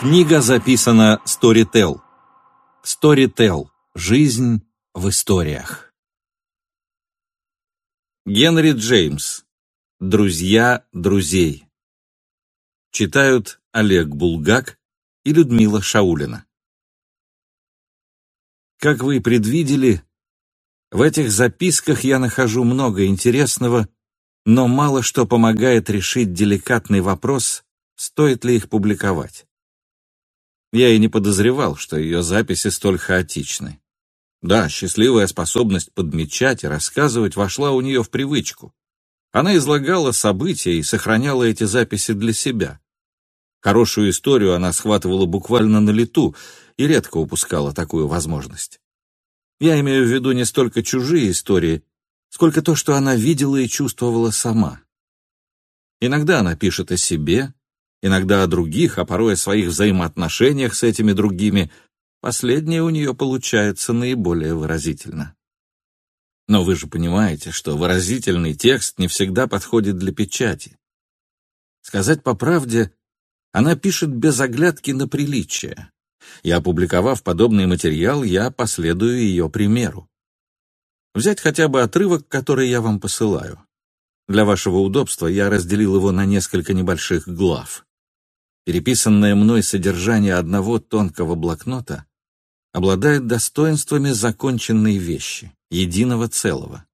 Книга записана Storytel. Storytel. Жизнь в историях. Генри Джеймс. Друзья друзей. Читают Олег Булгак и Людмила Шаулина. Как вы предвидели, в этих записках я нахожу много интересного, но мало что помогает решить деликатный вопрос, стоит ли их публиковать. Я и не подозревал, что ее записи столь хаотичны. Да, счастливая способность подмечать и рассказывать вошла у нее в привычку. Она излагала события и сохраняла эти записи для себя. Хорошую историю она схватывала буквально на лету и редко упускала такую возможность. Я имею в виду не столько чужие истории, сколько то, что она видела и чувствовала сама. Иногда она пишет о себе, иногда о других, а порой о своих взаимоотношениях с этими другими. Последнее у нее получается наиболее выразительно. Но вы же понимаете, что выразительный текст не всегда подходит для печати. Сказать по правде, она пишет без оглядки на приличие. И опубликовав подобный материал, я последую ее примеру. Взять хотя бы отрывок, который я вам посылаю. Для вашего удобства я разделил его на несколько небольших глав. Переписанное мной содержание одного тонкого блокнота обладает достоинствами законченной вещи, единого целого.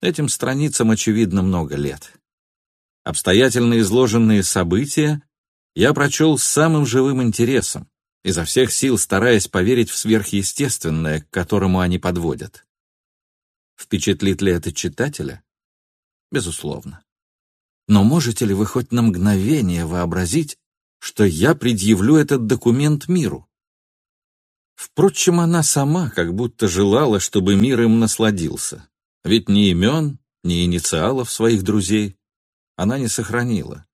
Этим страницам, очевидно, много лет. Обстоятельно изложенные события я прочел с самым живым интересом, изо всех сил стараясь поверить в сверхъестественное, к которому они подводят. Впечатлит ли это читателя? Безусловно. Но можете ли вы хоть на мгновение вообразить, что я предъявлю этот документ миру? Впрочем, она сама как будто желала, чтобы мир им насладился. Ведь ни имен, ни инициалов своих друзей она не сохранила.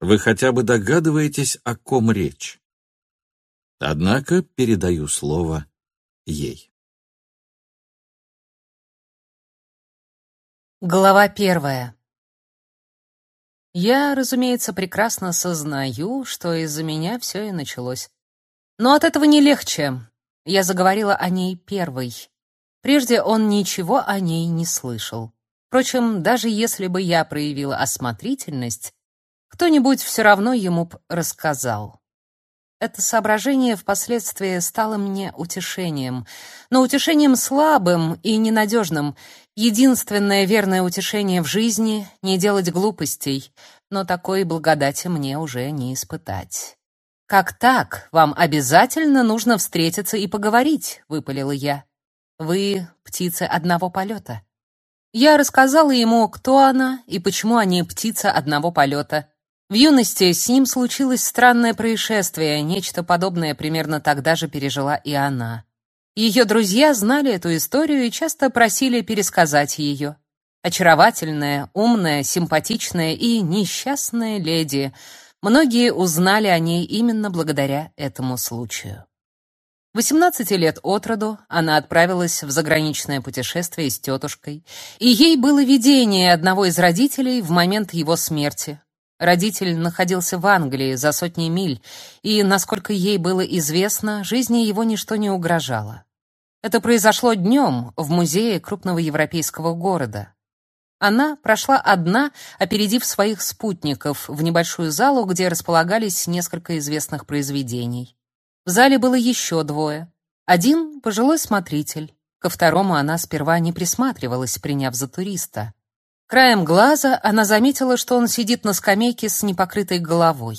Вы хотя бы догадываетесь, о ком речь? Однако передаю слово ей. Глава первая. Я, разумеется, прекрасно сознаю, что из-за меня все и началось. Но от этого не легче. Я заговорила о ней первой. Прежде он ничего о ней не слышал. Впрочем, даже если бы я проявила осмотрительность, кто-нибудь все равно ему рассказал. Это соображение впоследствии стало мне утешением, но утешением слабым и ненадежным. Единственное верное утешение в жизни — не делать глупостей, но такой благодати мне уже не испытать. «Как так? Вам обязательно нужно встретиться и поговорить», — выпалила я. «Вы птицы одного полета». Я рассказала ему, кто она и почему они птица одного полета — в юности с ним случилось странное происшествие, нечто подобное примерно тогда же пережила и она. Ее друзья знали эту историю и часто просили пересказать ее. Очаровательная, умная, симпатичная и несчастная леди. Многие узнали о ней именно благодаря этому случаю. 18 лет от роду она отправилась в заграничное путешествие с тетушкой, и ей было видение одного из родителей в момент его смерти, Родитель находился в Англии за сотни миль, и, насколько ей было известно, жизни его ничто не угрожало. Это произошло днем в музее крупного европейского города. Она прошла одна, опередив своих спутников, в небольшую залу, где располагались несколько известных произведений. В зале было еще двое. Один — пожилой смотритель, ко второму она сперва не присматривалась, приняв за туриста. Краем глаза она заметила, что он сидит на скамейке с непокрытой головой.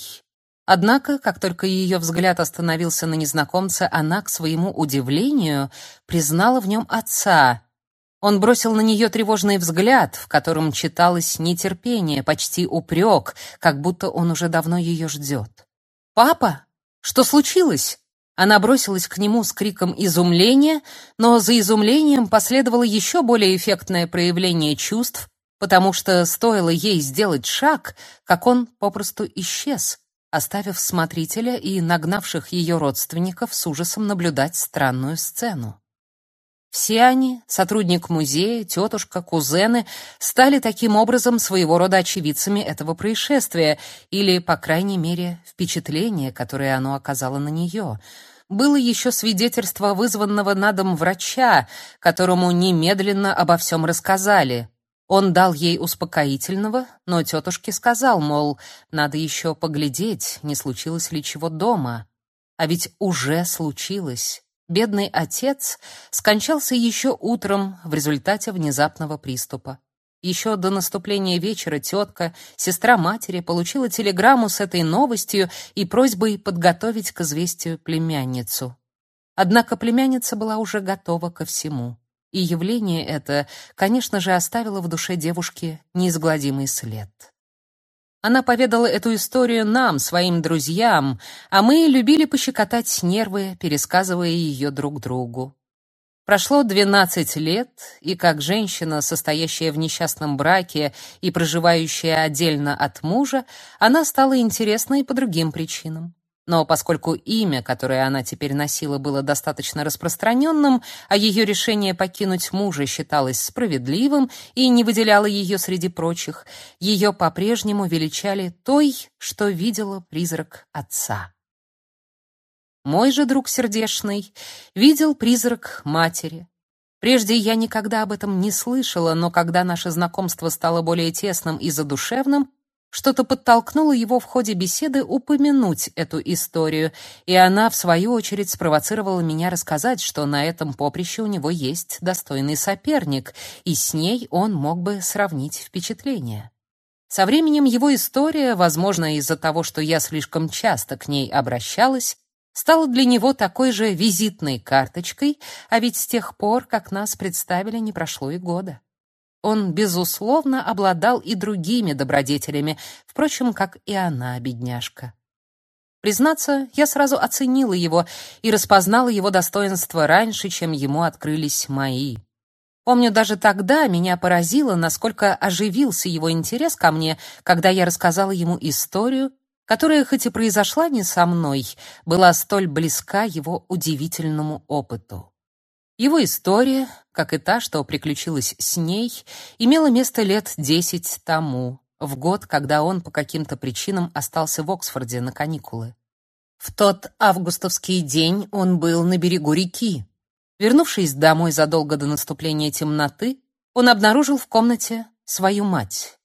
Однако, как только ее взгляд остановился на незнакомце, она, к своему удивлению, признала в нем отца. Он бросил на нее тревожный взгляд, в котором читалось нетерпение, почти упрек, как будто он уже давно ее ждет. «Папа? Что случилось?» Она бросилась к нему с криком изумления, но за изумлением последовало еще более эффектное проявление чувств, потому что стоило ей сделать шаг, как он попросту исчез, оставив смотрителя и нагнавших ее родственников с ужасом наблюдать странную сцену. Все они, сотрудник музея, тетушка, кузены, стали таким образом своего рода очевидцами этого происшествия, или, по крайней мере, впечатление, которое оно оказало на нее. Было еще свидетельство вызванного на дом врача, которому немедленно обо всем рассказали. Он дал ей успокоительного, но тетушке сказал, мол, надо еще поглядеть, не случилось ли чего дома. А ведь уже случилось. Бедный отец скончался еще утром в результате внезапного приступа. Еще до наступления вечера тетка, сестра матери, получила телеграмму с этой новостью и просьбой подготовить к известию племянницу. Однако племянница была уже готова ко всему, и явление это, конечно же, оставило в душе девушки неизгладимый след. Она поведала эту историю нам, своим друзьям, а мы любили пощекотать нервы, пересказывая ее друг другу. Прошло 12 лет, и как женщина, состоящая в несчастном браке и проживающая отдельно от мужа, она стала интересной по другим причинам. Но поскольку имя, которое она теперь носила, было достаточно распространенным, а ее решение покинуть мужа считалось справедливым и не выделяло ее среди прочих, ее по-прежнему величали той, что видела призрак отца. Мой же друг сердешный видел призрак матери. Прежде я никогда об этом не слышала, но когда наше знакомство стало более тесным и задушевным, что-то подтолкнуло его в ходе беседы упомянуть эту историю, и она, в свою очередь, спровоцировала меня рассказать, что на этом поприще у него есть достойный соперник, и с ней он мог бы сравнить впечатления. Со временем его история, возможно, из-за того, что я слишком часто к ней обращалась, стала для него такой же визитной карточкой, а ведь с тех пор, как нас представили, не прошло и года. Он, безусловно, обладал и другими добродетелями, впрочем, как и она, бедняжка. Признаться, я сразу оценила его и распознала его достоинства раньше, чем ему открылись мои. Помню, даже тогда меня поразило, насколько оживился его интерес ко мне, когда я рассказала ему историю, которая, хоть и произошла не со мной, была столь близка его удивительному опыту. Его история, как и та, что приключилась с ней, имела место лет десять тому, в год, когда он по каким-то причинам остался в Оксфорде на каникулы. В тот августовский день он был на берегу реки. Вернувшись домой задолго до наступления темноты, он обнаружил в комнате свою мать.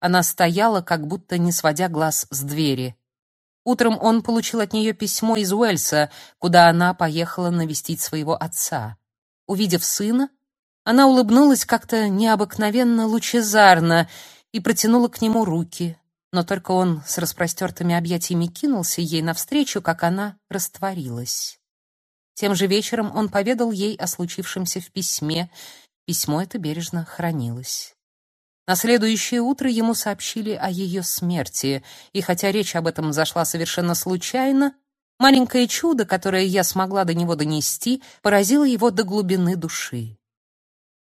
Она стояла, как будто не сводя глаз с двери. Утром он получил от нее письмо из Уэльса, куда она поехала навестить своего отца. Увидев сына, она улыбнулась как-то необыкновенно лучезарно и протянула к нему руки, но только он с распростертыми объятиями кинулся ей навстречу, как она растворилась. Тем же вечером он поведал ей о случившемся в письме. Письмо это бережно хранилось. На следующее утро ему сообщили о ее смерти, и хотя речь об этом зашла совершенно случайно, Маленькое чудо, которое я смогла до него донести, поразило его до глубины души.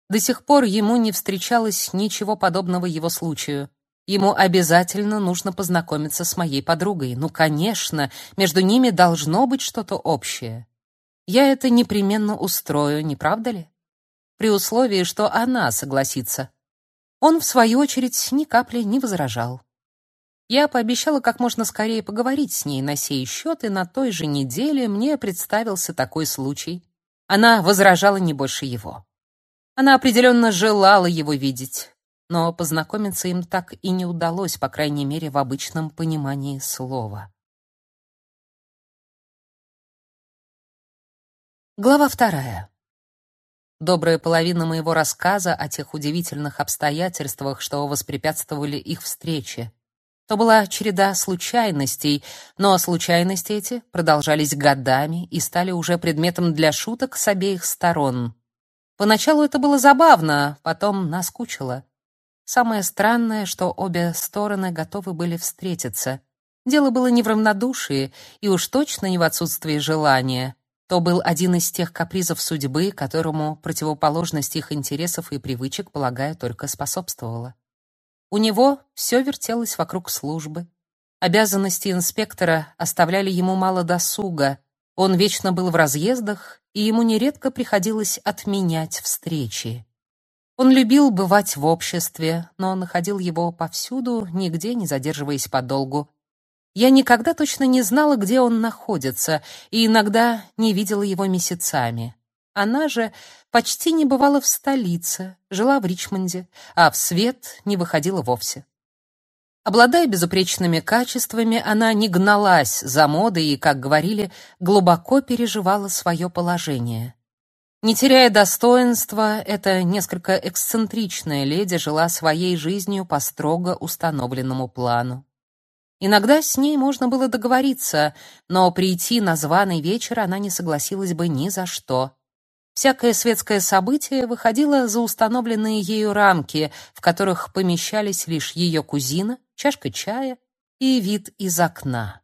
До сих пор ему не встречалось ничего подобного его случаю. Ему обязательно нужно познакомиться с моей подругой. Ну, конечно, между ними должно быть что-то общее. Я это непременно устрою, не правда ли? При условии, что она согласится. Он, в свою очередь, ни капли не возражал. Я пообещала как можно скорее поговорить с ней на сей счет, и на той же неделе мне представился такой случай. Она возражала не больше его. Она определенно желала его видеть, но познакомиться им так и не удалось, по крайней мере, в обычном понимании слова. Глава вторая. Добрая половина моего рассказа о тех удивительных обстоятельствах, что воспрепятствовали их встрече, то была череда случайностей, но случайности эти продолжались годами и стали уже предметом для шуток с обеих сторон. Поначалу это было забавно, потом наскучило. Самое странное, что обе стороны готовы были встретиться. Дело было не в равнодушии и уж точно не в отсутствии желания. То был один из тех капризов судьбы, которому противоположность их интересов и привычек, полагаю, только способствовала. У него все вертелось вокруг службы. Обязанности инспектора оставляли ему мало досуга. Он вечно был в разъездах, и ему нередко приходилось отменять встречи. Он любил бывать в обществе, но находил его повсюду, нигде не задерживаясь подолгу. Я никогда точно не знала, где он находится, и иногда не видела его месяцами. Она же почти не бывала в столице, жила в Ричмонде, а в свет не выходила вовсе. Обладая безупречными качествами, она не гналась за модой и, как говорили, глубоко переживала свое положение. Не теряя достоинства, эта несколько эксцентричная леди жила своей жизнью по строго установленному плану. Иногда с ней можно было договориться, но прийти на званый вечер она не согласилась бы ни за что. Всякое светское событие выходило за установленные ею рамки, в которых помещались лишь ее кузина, чашка чая и вид из окна.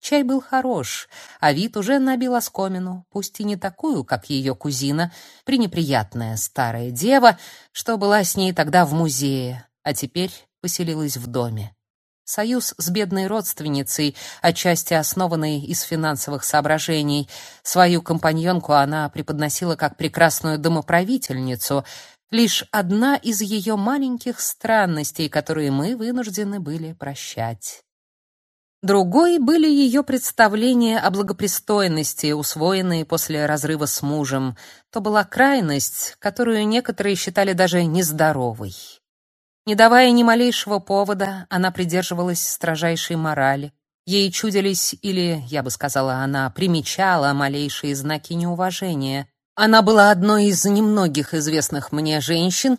Чай был хорош, а вид уже набил оскомину, пусть и не такую, как ее кузина, пренеприятная старая дева, что была с ней тогда в музее, а теперь поселилась в доме. Союз с бедной родственницей, отчасти основанный из финансовых соображений. Свою компаньонку она преподносила как прекрасную домоправительницу, лишь одна из ее маленьких странностей, которые мы вынуждены были прощать. Другой были ее представления о благопристойности, усвоенные после разрыва с мужем. То была крайность, которую некоторые считали даже нездоровой. Не давая ни малейшего повода, она придерживалась строжайшей морали. Ей чудились, или, я бы сказала, она примечала малейшие знаки неуважения. Она была одной из немногих известных мне женщин,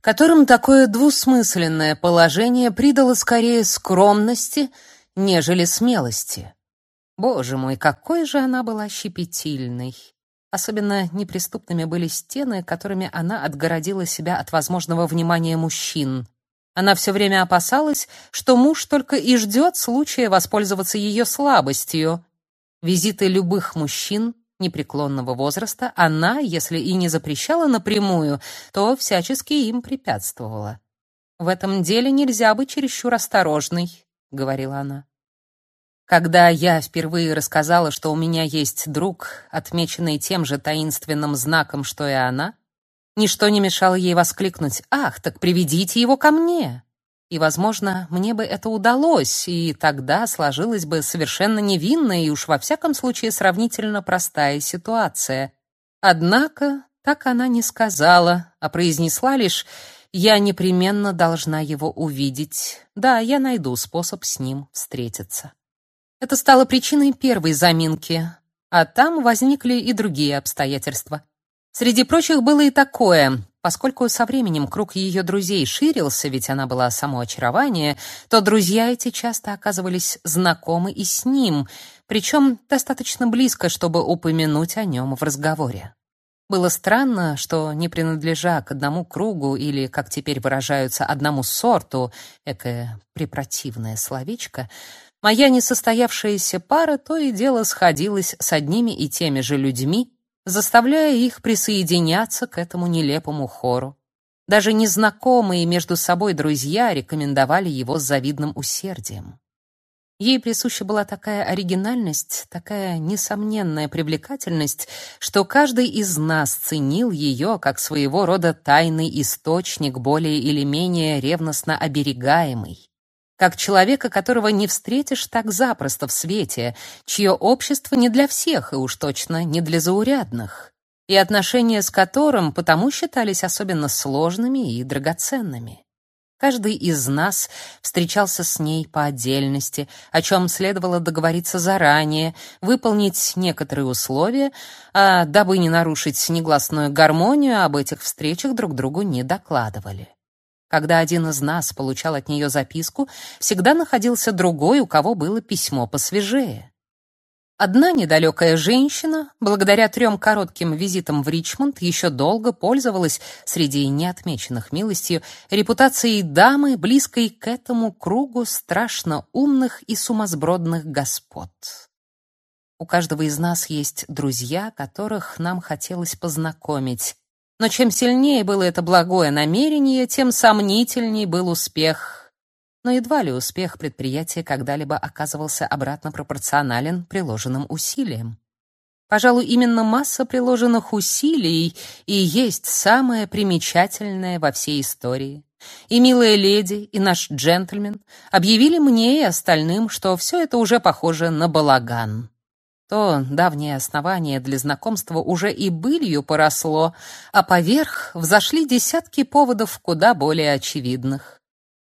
которым такое двусмысленное положение придало скорее скромности, нежели смелости. Боже мой, какой же она была щепетильной! Особенно неприступными были стены, которыми она отгородила себя от возможного внимания мужчин. Она все время опасалась, что муж только и ждет случая воспользоваться ее слабостью. Визиты любых мужчин непреклонного возраста она, если и не запрещала напрямую, то всячески им препятствовала. «В этом деле нельзя быть чересчур осторожной», — говорила она. Когда я впервые рассказала, что у меня есть друг, отмеченный тем же таинственным знаком, что и она, ничто не мешало ей воскликнуть: "Ах, так приведите его ко мне!" И, возможно, мне бы это удалось, и тогда сложилась бы совершенно невинная и уж во всяком случае сравнительно простая ситуация. Однако так она не сказала, а произнесла лишь: "Я непременно должна его увидеть. Да, я найду способ с ним встретиться". Это стало причиной первой заминки, а там возникли и другие обстоятельства. Среди прочих было и такое. Поскольку со временем круг ее друзей ширился, ведь она была само очарование, то друзья эти часто оказывались знакомы и с ним, причем достаточно близко, чтобы упомянуть о нем в разговоре. Было странно, что, не принадлежа к одному кругу или, как теперь выражаются, одному сорту, экое препротивное словечко, Моя несостоявшаяся пара то и дело сходилась с одними и теми же людьми, заставляя их присоединяться к этому нелепому хору. Даже незнакомые между собой друзья рекомендовали его с завидным усердием. Ей присуща была такая оригинальность, такая несомненная привлекательность, что каждый из нас ценил ее как своего рода тайный источник, более или менее ревностно оберегаемый как человека, которого не встретишь так запросто в свете, чье общество не для всех и уж точно не для заурядных, и отношения с которым потому считались особенно сложными и драгоценными. Каждый из нас встречался с ней по отдельности, о чем следовало договориться заранее, выполнить некоторые условия, а дабы не нарушить негласную гармонию, об этих встречах друг другу не докладывали. Когда один из нас получал от нее записку, всегда находился другой, у кого было письмо посвежее. Одна недалекая женщина, благодаря трем коротким визитам в Ричмонд, еще долго пользовалась среди неотмеченных милостью репутацией дамы, близкой к этому кругу страшно умных и сумасбродных господ. У каждого из нас есть друзья, которых нам хотелось познакомить, но чем сильнее было это благое намерение, тем сомнительней был успех. Но едва ли успех предприятия когда-либо оказывался обратно пропорционален приложенным усилиям. Пожалуй, именно масса приложенных усилий и есть самое примечательное во всей истории. И милая леди, и наш джентльмен объявили мне и остальным, что все это уже похоже на балаган. То давнее основание для знакомства уже и былью поросло, а поверх взошли десятки поводов куда более очевидных.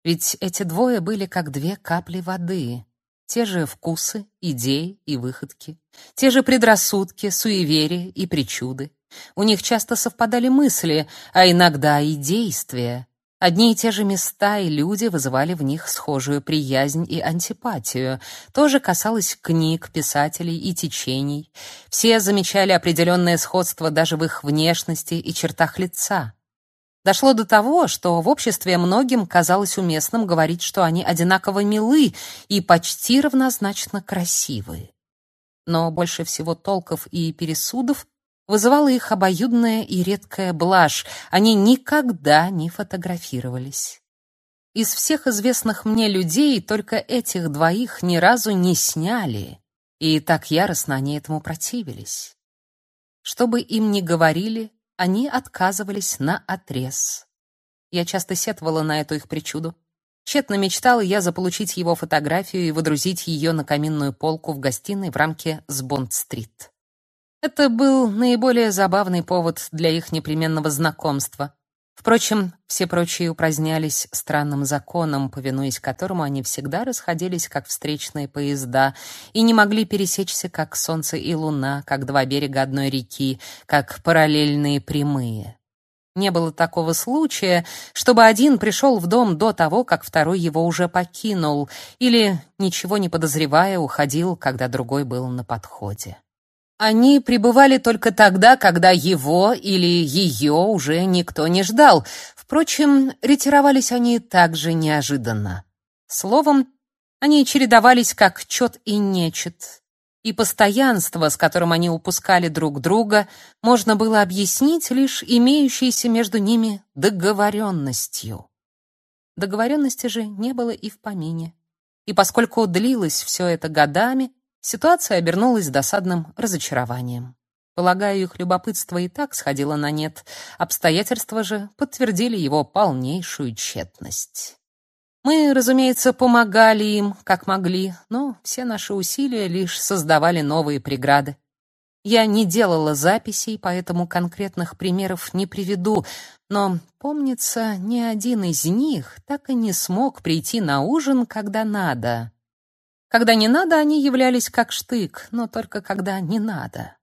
Ведь эти двое были как две капли воды. Те же вкусы, идеи и выходки, те же предрассудки, суеверия и причуды. У них часто совпадали мысли, а иногда и действия. Одни и те же места и люди вызывали в них схожую приязнь и антипатию. То же касалось книг, писателей и течений. Все замечали определенное сходство даже в их внешности и чертах лица. Дошло до того, что в обществе многим казалось уместным говорить, что они одинаково милы и почти равнозначно красивы. Но больше всего толков и пересудов вызывала их обоюдная и редкая блажь. Они никогда не фотографировались. Из всех известных мне людей только этих двоих ни разу не сняли, и так яростно они этому противились. Что бы им ни говорили, они отказывались на отрез. Я часто сетовала на эту их причуду. Тщетно мечтала я заполучить его фотографию и выдрузить ее на каминную полку в гостиной в рамке с Бонд-стрит. Это был наиболее забавный повод для их непременного знакомства. Впрочем, все прочие упразднялись странным законом, повинуясь которому они всегда расходились как встречные поезда и не могли пересечься как солнце и луна, как два берега одной реки, как параллельные прямые. Не было такого случая, чтобы один пришел в дом до того, как второй его уже покинул, или, ничего не подозревая, уходил, когда другой был на подходе. Они пребывали только тогда, когда его или ее уже никто не ждал. Впрочем, ретировались они также неожиданно. Словом, они чередовались как чет и нечет. И постоянство, с которым они упускали друг друга, можно было объяснить лишь имеющейся между ними договоренностью. Договоренности же не было и в помине. И поскольку длилось все это годами, Ситуация обернулась досадным разочарованием. Полагаю, их любопытство и так сходило на нет, обстоятельства же подтвердили его полнейшую тщетность. Мы, разумеется, помогали им, как могли, но все наши усилия лишь создавали новые преграды. Я не делала записей, поэтому конкретных примеров не приведу, но, помнится, ни один из них так и не смог прийти на ужин, когда надо. Когда не надо, они являлись как штык, но только когда не надо.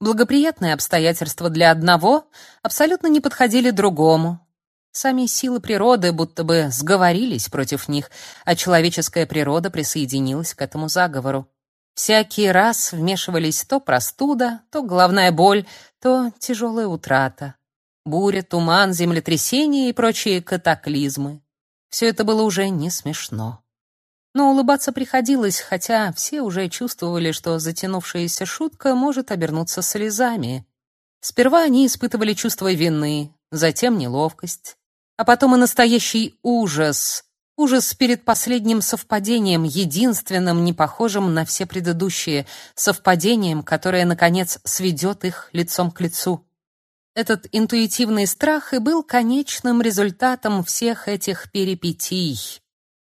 Благоприятные обстоятельства для одного абсолютно не подходили другому. Сами силы природы будто бы сговорились против них, а человеческая природа присоединилась к этому заговору. Всякий раз вмешивались то простуда, то головная боль, то тяжелая утрата, буря, туман, землетрясения и прочие катаклизмы. Все это было уже не смешно. Но улыбаться приходилось, хотя все уже чувствовали, что затянувшаяся шутка может обернуться слезами. Сперва они испытывали чувство вины, затем неловкость, а потом и настоящий ужас. Ужас перед последним совпадением, единственным, не похожим на все предыдущие, совпадением, которое, наконец, сведет их лицом к лицу. Этот интуитивный страх и был конечным результатом всех этих перипетий.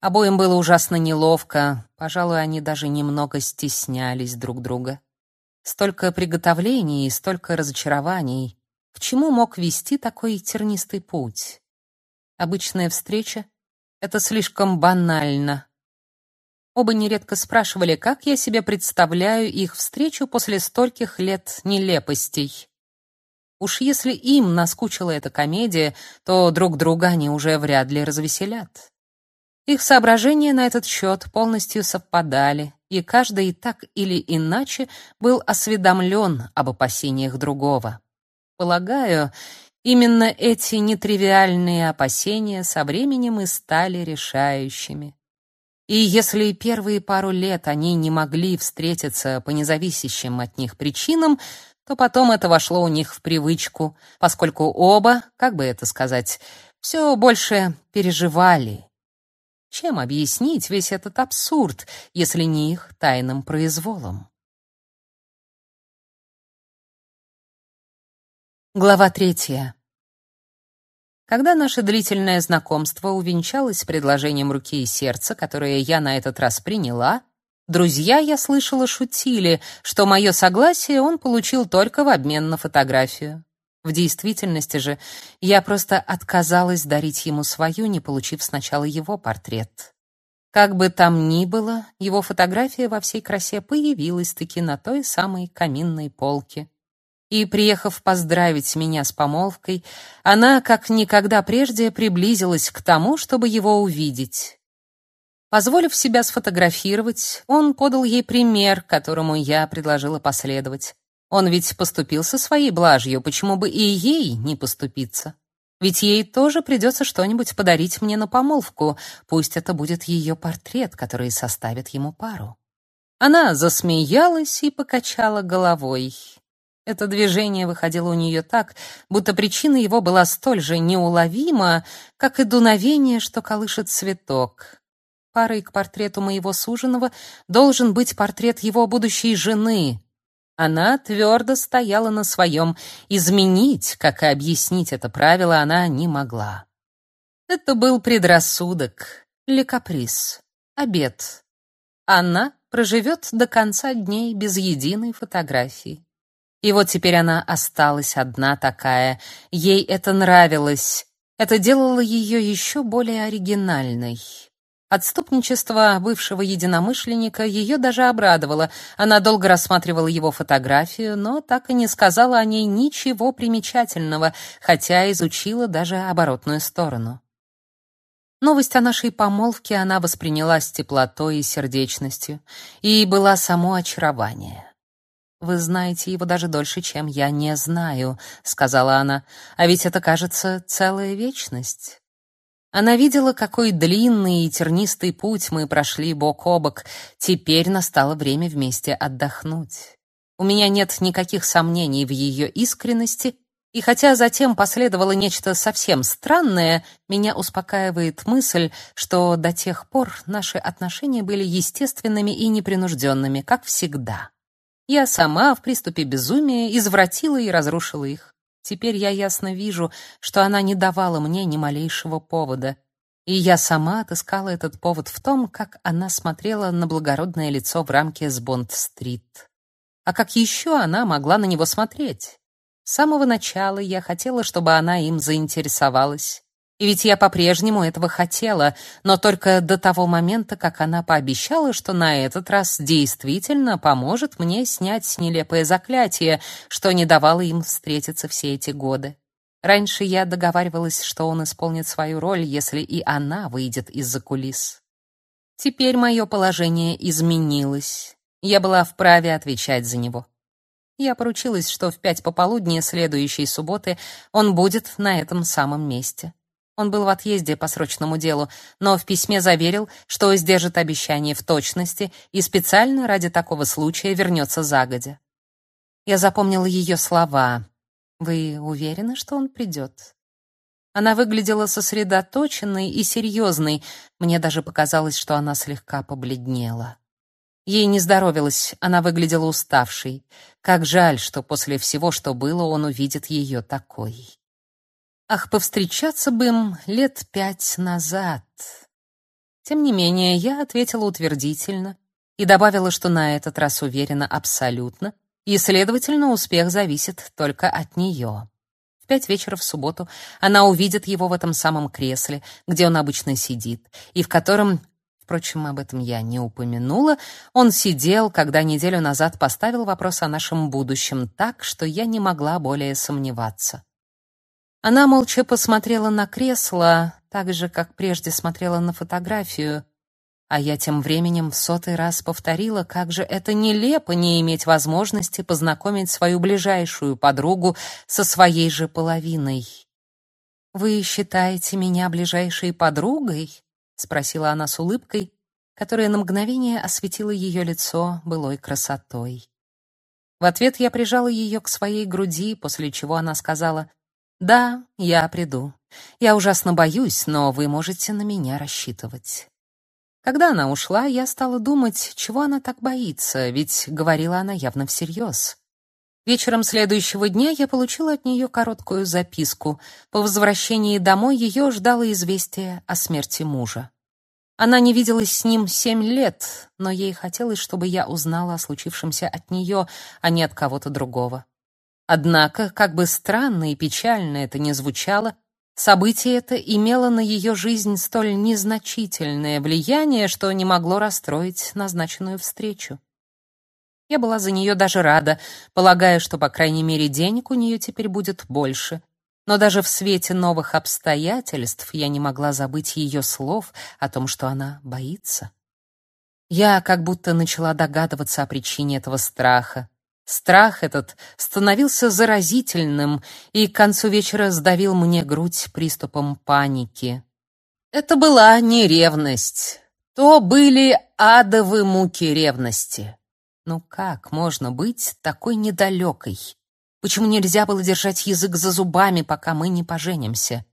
Обоим было ужасно неловко, пожалуй, они даже немного стеснялись друг друга. Столько приготовлений и столько разочарований. К чему мог вести такой тернистый путь? Обычная встреча — это слишком банально. Оба нередко спрашивали, как я себе представляю их встречу после стольких лет нелепостей. Уж если им наскучила эта комедия, то друг друга они уже вряд ли развеселят. Их соображения на этот счет полностью совпадали, и каждый так или иначе был осведомлен об опасениях другого. Полагаю, именно эти нетривиальные опасения со временем и стали решающими. И если первые пару лет они не могли встретиться по независящим от них причинам, то потом это вошло у них в привычку, поскольку оба, как бы это сказать, все больше переживали чем объяснить весь этот абсурд, если не их тайным произволом? Глава третья. Когда наше длительное знакомство увенчалось предложением руки и сердца, которое я на этот раз приняла, друзья, я слышала, шутили, что мое согласие он получил только в обмен на фотографию. В действительности же я просто отказалась дарить ему свою, не получив сначала его портрет. Как бы там ни было, его фотография во всей красе появилась-таки на той самой каминной полке и, приехав поздравить меня с помолвкой, она, как никогда прежде, приблизилась к тому, чтобы его увидеть. Позволив себя сфотографировать, он подал ей пример, которому я предложила последовать. Он ведь поступился своей блажью, почему бы и ей не поступиться? Ведь ей тоже придется что-нибудь подарить мне на помолвку, пусть это будет ее портрет, который составит ему пару. Она засмеялась и покачала головой. Это движение выходило у нее так, будто причина его была столь же неуловима, как и дуновение, что колышет цветок. Парой к портрету моего суженого должен быть портрет его будущей жены. Она твердо стояла на своем. Изменить, как и объяснить это правило, она не могла. Это был предрассудок или каприз, обет. Она проживет до конца дней без единой фотографии. И вот теперь она осталась одна такая. Ей это нравилось. Это делало ее еще более оригинальной. Отступничество бывшего единомышленника ее даже обрадовало. Она долго рассматривала его фотографию, но так и не сказала о ней ничего примечательного, хотя изучила даже оборотную сторону. Новость о нашей помолвке она восприняла с теплотой и сердечностью, и была само очарование. Вы знаете его даже дольше, чем я не знаю, сказала она. А ведь это, кажется, целая вечность. Она видела, какой длинный и тернистый путь мы прошли бок о бок. Теперь настало время вместе отдохнуть. У меня нет никаких сомнений в ее искренности, и хотя затем последовало нечто совсем странное, меня успокаивает мысль, что до тех пор наши отношения были естественными и непринужденными, как всегда. Я сама в приступе безумия извратила и разрушила их. Теперь я ясно вижу, что она не давала мне ни малейшего повода. И я сама отыскала этот повод в том, как она смотрела на благородное лицо в рамке с Бонд-стрит. А как еще она могла на него смотреть? С самого начала я хотела, чтобы она им заинтересовалась. И ведь я по-прежнему этого хотела, но только до того момента, как она пообещала, что на этот раз действительно поможет мне снять нелепое заклятие, что не давало им встретиться все эти годы. Раньше я договаривалась, что он исполнит свою роль, если и она выйдет из-за кулис. Теперь мое положение изменилось. Я была вправе отвечать за него. Я поручилась, что в пять пополудни следующей субботы он будет на этом самом месте. Он был в отъезде по срочному делу, но в письме заверил, что сдержит обещание в точности и специально ради такого случая вернется загодя. Я запомнила ее слова. Вы уверены, что он придет?» Она выглядела сосредоточенной и серьезной. Мне даже показалось, что она слегка побледнела. Ей не здоровилось, она выглядела уставшей. Как жаль, что после всего, что было, он увидит ее такой. Ах, повстречаться бы им лет пять назад. Тем не менее, я ответила утвердительно и добавила, что на этот раз уверена абсолютно, и, следовательно, успех зависит только от нее. В пять вечера в субботу она увидит его в этом самом кресле, где он обычно сидит, и в котором, впрочем, об этом я не упомянула, он сидел, когда неделю назад поставил вопрос о нашем будущем так, что я не могла более сомневаться. Она молча посмотрела на кресло, так же, как прежде смотрела на фотографию, а я тем временем в сотый раз повторила, как же это нелепо не иметь возможности познакомить свою ближайшую подругу со своей же половиной. «Вы считаете меня ближайшей подругой?» — спросила она с улыбкой, которая на мгновение осветила ее лицо былой красотой. В ответ я прижала ее к своей груди, после чего она сказала да, я приду. Я ужасно боюсь, но вы можете на меня рассчитывать. Когда она ушла, я стала думать, чего она так боится, ведь говорила она явно всерьез. Вечером следующего дня я получила от нее короткую записку. По возвращении домой ее ждало известие о смерти мужа. Она не виделась с ним семь лет, но ей хотелось, чтобы я узнала о случившемся от нее, а не от кого-то другого. Однако, как бы странно и печально это ни звучало, событие это имело на ее жизнь столь незначительное влияние, что не могло расстроить назначенную встречу. Я была за нее даже рада, полагая, что, по крайней мере, денег у нее теперь будет больше. Но даже в свете новых обстоятельств я не могла забыть ее слов о том, что она боится. Я как будто начала догадываться о причине этого страха. Страх этот становился заразительным и к концу вечера сдавил мне грудь приступом паники. Это была не ревность, то были адовые муки ревности. Ну как можно быть такой недалекой? Почему нельзя было держать язык за зубами, пока мы не поженимся?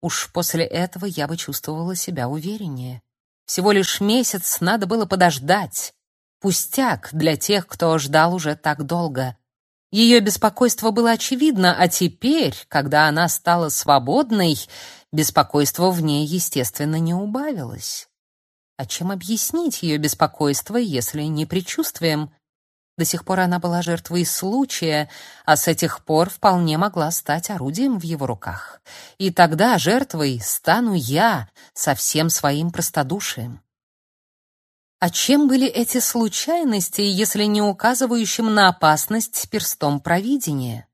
Уж после этого я бы чувствовала себя увереннее. Всего лишь месяц надо было подождать. Пустяк для тех, кто ждал уже так долго. Ее беспокойство было очевидно, а теперь, когда она стала свободной, беспокойство в ней, естественно, не убавилось. А чем объяснить ее беспокойство, если не предчувствием? До сих пор она была жертвой случая, а с этих пор вполне могла стать орудием в его руках. И тогда жертвой стану я со всем своим простодушием. А чем были эти случайности, если не указывающим на опасность перстом провидения?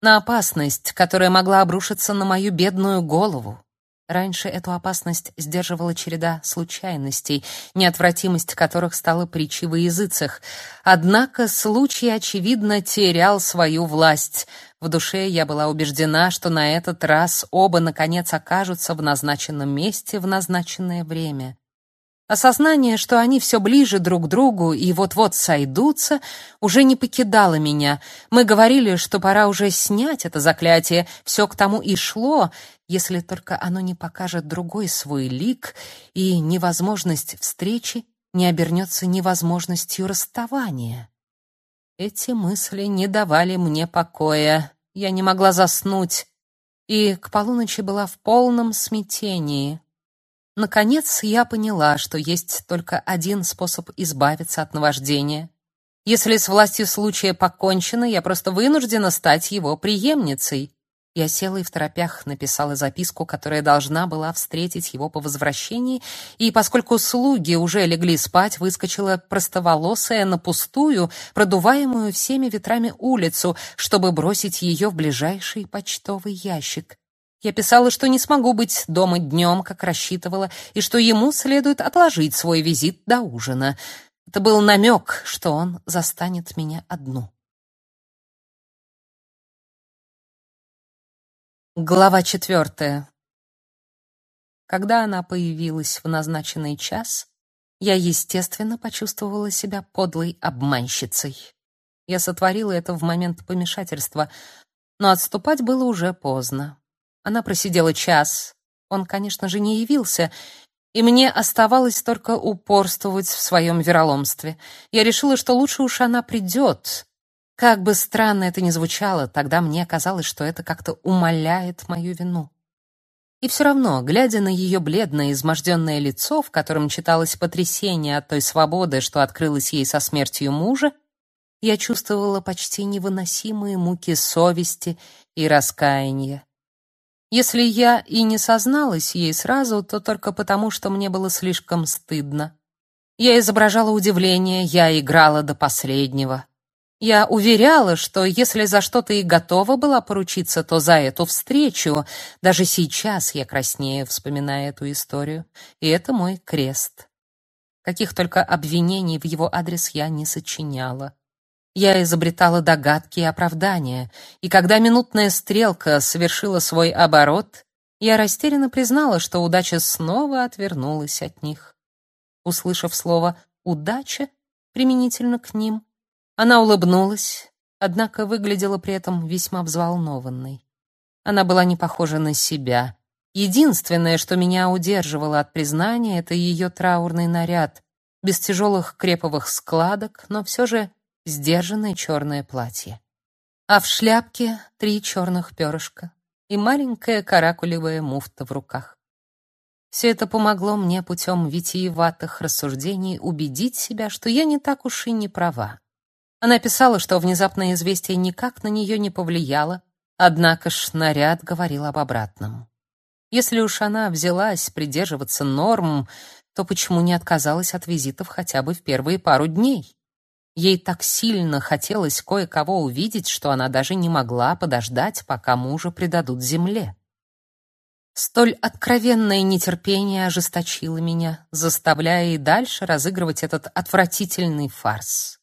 На опасность, которая могла обрушиться на мою бедную голову. Раньше эту опасность сдерживала череда случайностей, неотвратимость которых стала притчей во языцах. Однако случай, очевидно, терял свою власть. В душе я была убеждена, что на этот раз оба, наконец, окажутся в назначенном месте в назначенное время. Осознание, что они все ближе друг к другу и вот-вот сойдутся, уже не покидало меня. Мы говорили, что пора уже снять это заклятие, все к тому и шло, если только оно не покажет другой свой лик, и невозможность встречи не обернется невозможностью расставания. Эти мысли не давали мне покоя. Я не могла заснуть, и к полуночи была в полном смятении. Наконец я поняла, что есть только один способ избавиться от наваждения. Если с властью случая покончено, я просто вынуждена стать его преемницей. Я села и в торопях написала записку, которая должна была встретить его по возвращении, и поскольку слуги уже легли спать, выскочила простоволосая на пустую, продуваемую всеми ветрами улицу, чтобы бросить ее в ближайший почтовый ящик. Я писала, что не смогу быть дома днем, как рассчитывала, и что ему следует отложить свой визит до ужина. Это был намек, что он застанет меня одну. Глава четвертая. Когда она появилась в назначенный час, я, естественно, почувствовала себя подлой обманщицей. Я сотворила это в момент помешательства, но отступать было уже поздно. Она просидела час. Он, конечно же, не явился, и мне оставалось только упорствовать в своем вероломстве. Я решила, что лучше уж она придет, как бы странно это ни звучало, тогда мне казалось, что это как-то умаляет мою вину. И все равно, глядя на ее бледное, изможденное лицо, в котором читалось потрясение от той свободы, что открылась ей со смертью мужа, я чувствовала почти невыносимые муки совести и раскаяния. Если я и не созналась ей сразу, то только потому, что мне было слишком стыдно. Я изображала удивление, я играла до последнего. Я уверяла, что если за что-то и готова была поручиться, то за эту встречу. Даже сейчас я краснею, вспоминая эту историю. И это мой крест. Каких только обвинений в его адрес я не сочиняла. Я изобретала догадки и оправдания, и когда минутная стрелка совершила свой оборот, я растерянно признала, что удача снова отвернулась от них. Услышав слово «удача» применительно к ним, она улыбнулась, однако выглядела при этом весьма взволнованной. Она была не похожа на себя. Единственное, что меня удерживало от признания, это ее траурный наряд, без тяжелых креповых складок, но все же сдержанное черное платье. А в шляпке три черных перышка и маленькая каракулевая муфта в руках. Все это помогло мне путем витиеватых рассуждений убедить себя, что я не так уж и не права. Она писала, что внезапное известие никак на нее не повлияло, однако ж наряд говорил об обратном. Если уж она взялась придерживаться норм, то почему не отказалась от визитов хотя бы в первые пару дней? Ей так сильно хотелось кое-кого увидеть, что она даже не могла подождать, пока мужа предадут земле. Столь откровенное нетерпение ожесточило меня, заставляя и дальше разыгрывать этот отвратительный фарс.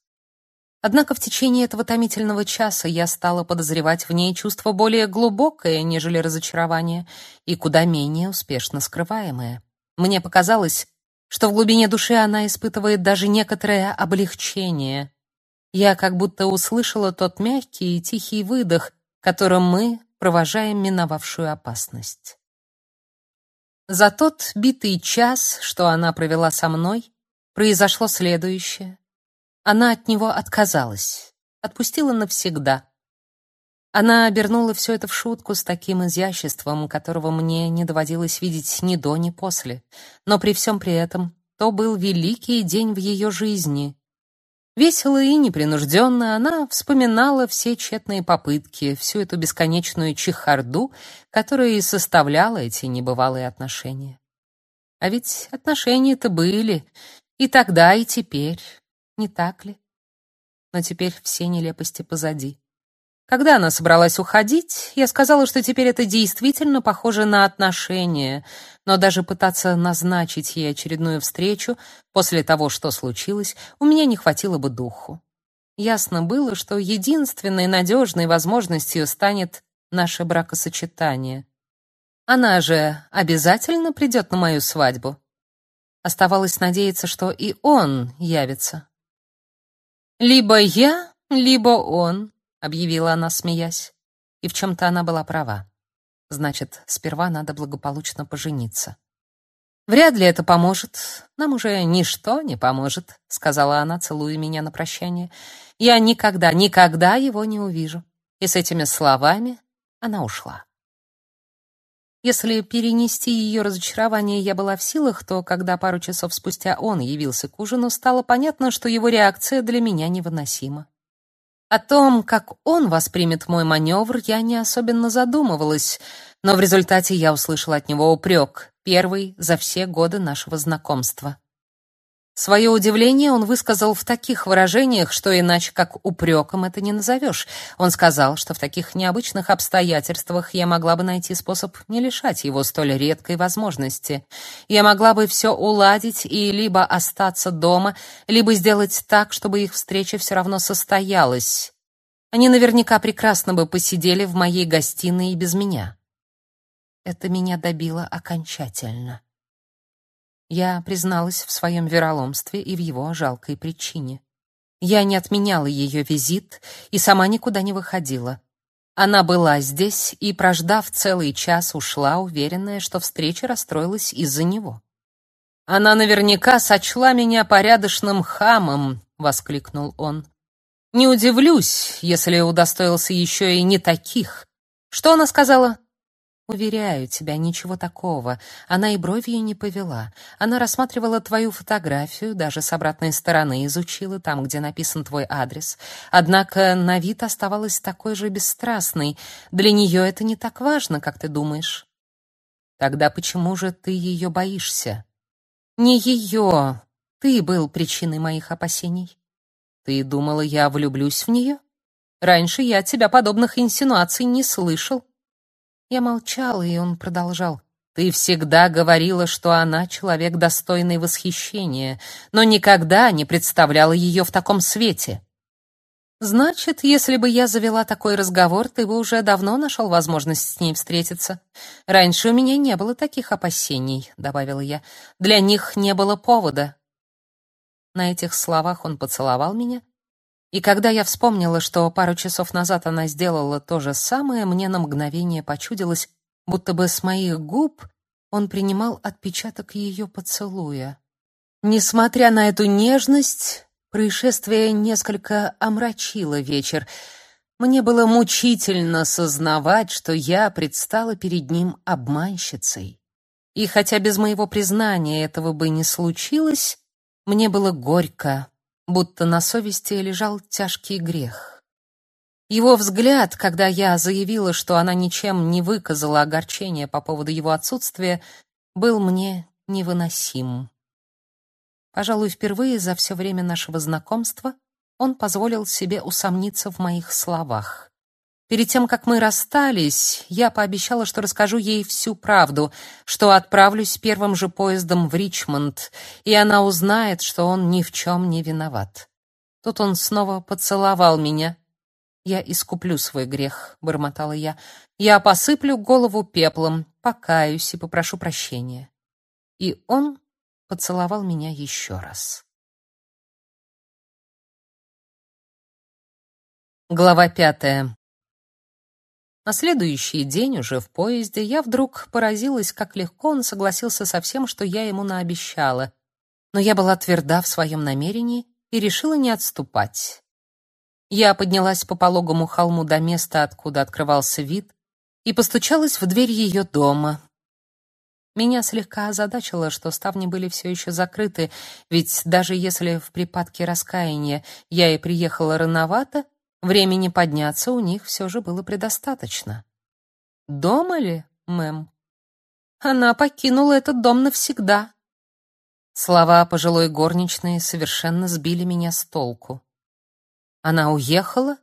Однако в течение этого томительного часа я стала подозревать в ней чувство более глубокое, нежели разочарование, и куда менее успешно скрываемое. Мне показалось, что в глубине души она испытывает даже некоторое облегчение. Я как будто услышала тот мягкий и тихий выдох, которым мы провожаем миновавшую опасность. За тот битый час, что она провела со мной, произошло следующее. Она от него отказалась, отпустила навсегда. Она обернула все это в шутку с таким изяществом, которого мне не доводилось видеть ни до, ни после. Но при всем при этом то был великий день в ее жизни. Весело и непринужденно она вспоминала все тщетные попытки, всю эту бесконечную чехарду, которая и составляла эти небывалые отношения. А ведь отношения-то были и тогда, и теперь. Не так ли? Но теперь все нелепости позади. Когда она собралась уходить, я сказала, что теперь это действительно похоже на отношения, но даже пытаться назначить ей очередную встречу после того, что случилось, у меня не хватило бы духу. Ясно было, что единственной надежной возможностью станет наше бракосочетание. Она же обязательно придет на мою свадьбу. Оставалось надеяться, что и он явится. Либо я, либо он, объявила она, смеясь. И в чем то она была права. Значит, сперва надо благополучно пожениться. Вряд ли это поможет. Нам уже ничто не поможет, сказала она, целуя меня на прощание. Я никогда, никогда его не увижу. И с этими словами она ушла. Если перенести ее разочарование я была в силах, то когда пару часов спустя он явился к ужину, стало понятно, что его реакция для меня невыносима. О том, как он воспримет мой маневр, я не особенно задумывалась, но в результате я услышала от него упрек, первый за все годы нашего знакомства. Свое удивление он высказал в таких выражениях, что иначе как упреком это не назовешь. Он сказал, что в таких необычных обстоятельствах я могла бы найти способ не лишать его столь редкой возможности. Я могла бы все уладить и либо остаться дома, либо сделать так, чтобы их встреча все равно состоялась. Они наверняка прекрасно бы посидели в моей гостиной и без меня. Это меня добило окончательно. Я призналась в своем вероломстве и в его жалкой причине. Я не отменяла ее визит и сама никуда не выходила. Она была здесь и, прождав целый час, ушла, уверенная, что встреча расстроилась из-за него. Она наверняка сочла меня порядочным хамом, воскликнул он. Не удивлюсь, если удостоился еще и не таких. Что она сказала? Уверяю тебя, ничего такого. Она и бровью не повела. Она рассматривала твою фотографию, даже с обратной стороны изучила, там, где написан твой адрес. Однако на вид оставалась такой же бесстрастной. Для нее это не так важно, как ты думаешь. Тогда почему же ты ее боишься? Не ее. Ты был причиной моих опасений. Ты думала, я влюблюсь в нее? Раньше я от тебя подобных инсинуаций не слышал. Я молчала, и он продолжал. Ты всегда говорила, что она человек достойный восхищения, но никогда не представляла ее в таком свете. Значит, если бы я завела такой разговор, ты бы уже давно нашел возможность с ней встретиться. Раньше у меня не было таких опасений, добавила я. Для них не было повода. На этих словах он поцеловал меня, и когда я вспомнила, что пару часов назад она сделала то же самое, мне на мгновение почудилось, будто бы с моих губ он принимал отпечаток ее поцелуя. Несмотря на эту нежность, Происшествие несколько омрачило вечер. Мне было мучительно сознавать, что я предстала перед ним обманщицей. И хотя без моего признания этого бы не случилось, мне было горько, будто на совести лежал тяжкий грех. Его взгляд, когда я заявила, что она ничем не выказала огорчения по поводу его отсутствия, был мне невыносим. Пожалуй, впервые за все время нашего знакомства он позволил себе усомниться в моих словах. Перед тем, как мы расстались, я пообещала, что расскажу ей всю правду, что отправлюсь первым же поездом в Ричмонд, и она узнает, что он ни в чем не виноват. Тут он снова поцеловал меня. «Я искуплю свой грех», — бормотала я. «Я посыплю голову пеплом, покаюсь и попрошу прощения». И он поцеловал меня еще раз. Глава пятая. На следующий день уже в поезде я вдруг поразилась, как легко он согласился со всем, что я ему наобещала. Но я была тверда в своем намерении и решила не отступать. Я поднялась по пологому холму до места, откуда открывался вид, и постучалась в дверь ее дома. Меня слегка озадачило, что ставни были все еще закрыты, ведь даже если в припадке раскаяния я и приехала рановато, времени подняться у них все же было предостаточно. Дома ли, мэм? Она покинула этот дом навсегда. Слова пожилой горничной совершенно сбили меня с толку. Она уехала?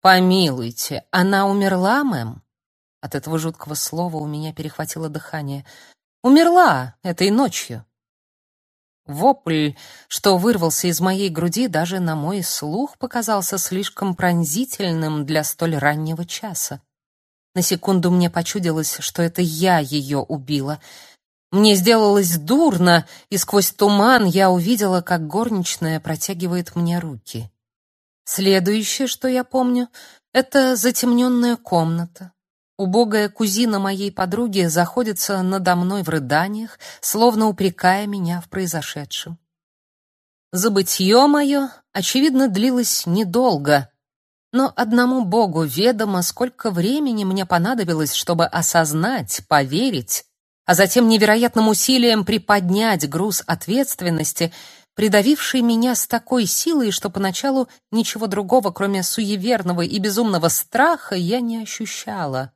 Помилуйте, она умерла, мэм? От этого жуткого слова у меня перехватило дыхание. Умерла этой ночью. Вопль, что вырвался из моей груди, даже на мой слух показался слишком пронзительным для столь раннего часа. На секунду мне почудилось, что это я ее убила. Мне сделалось дурно, и сквозь туман я увидела, как горничная протягивает мне руки. Следующее, что я помню, это затемненная комната, Убогая кузина моей подруги заходится надо мной в рыданиях, словно упрекая меня в произошедшем. Забытье мое, очевидно, длилось недолго, но одному Богу ведомо, сколько времени мне понадобилось, чтобы осознать, поверить, а затем невероятным усилием приподнять груз ответственности, придавивший меня с такой силой, что поначалу ничего другого, кроме суеверного и безумного страха, я не ощущала.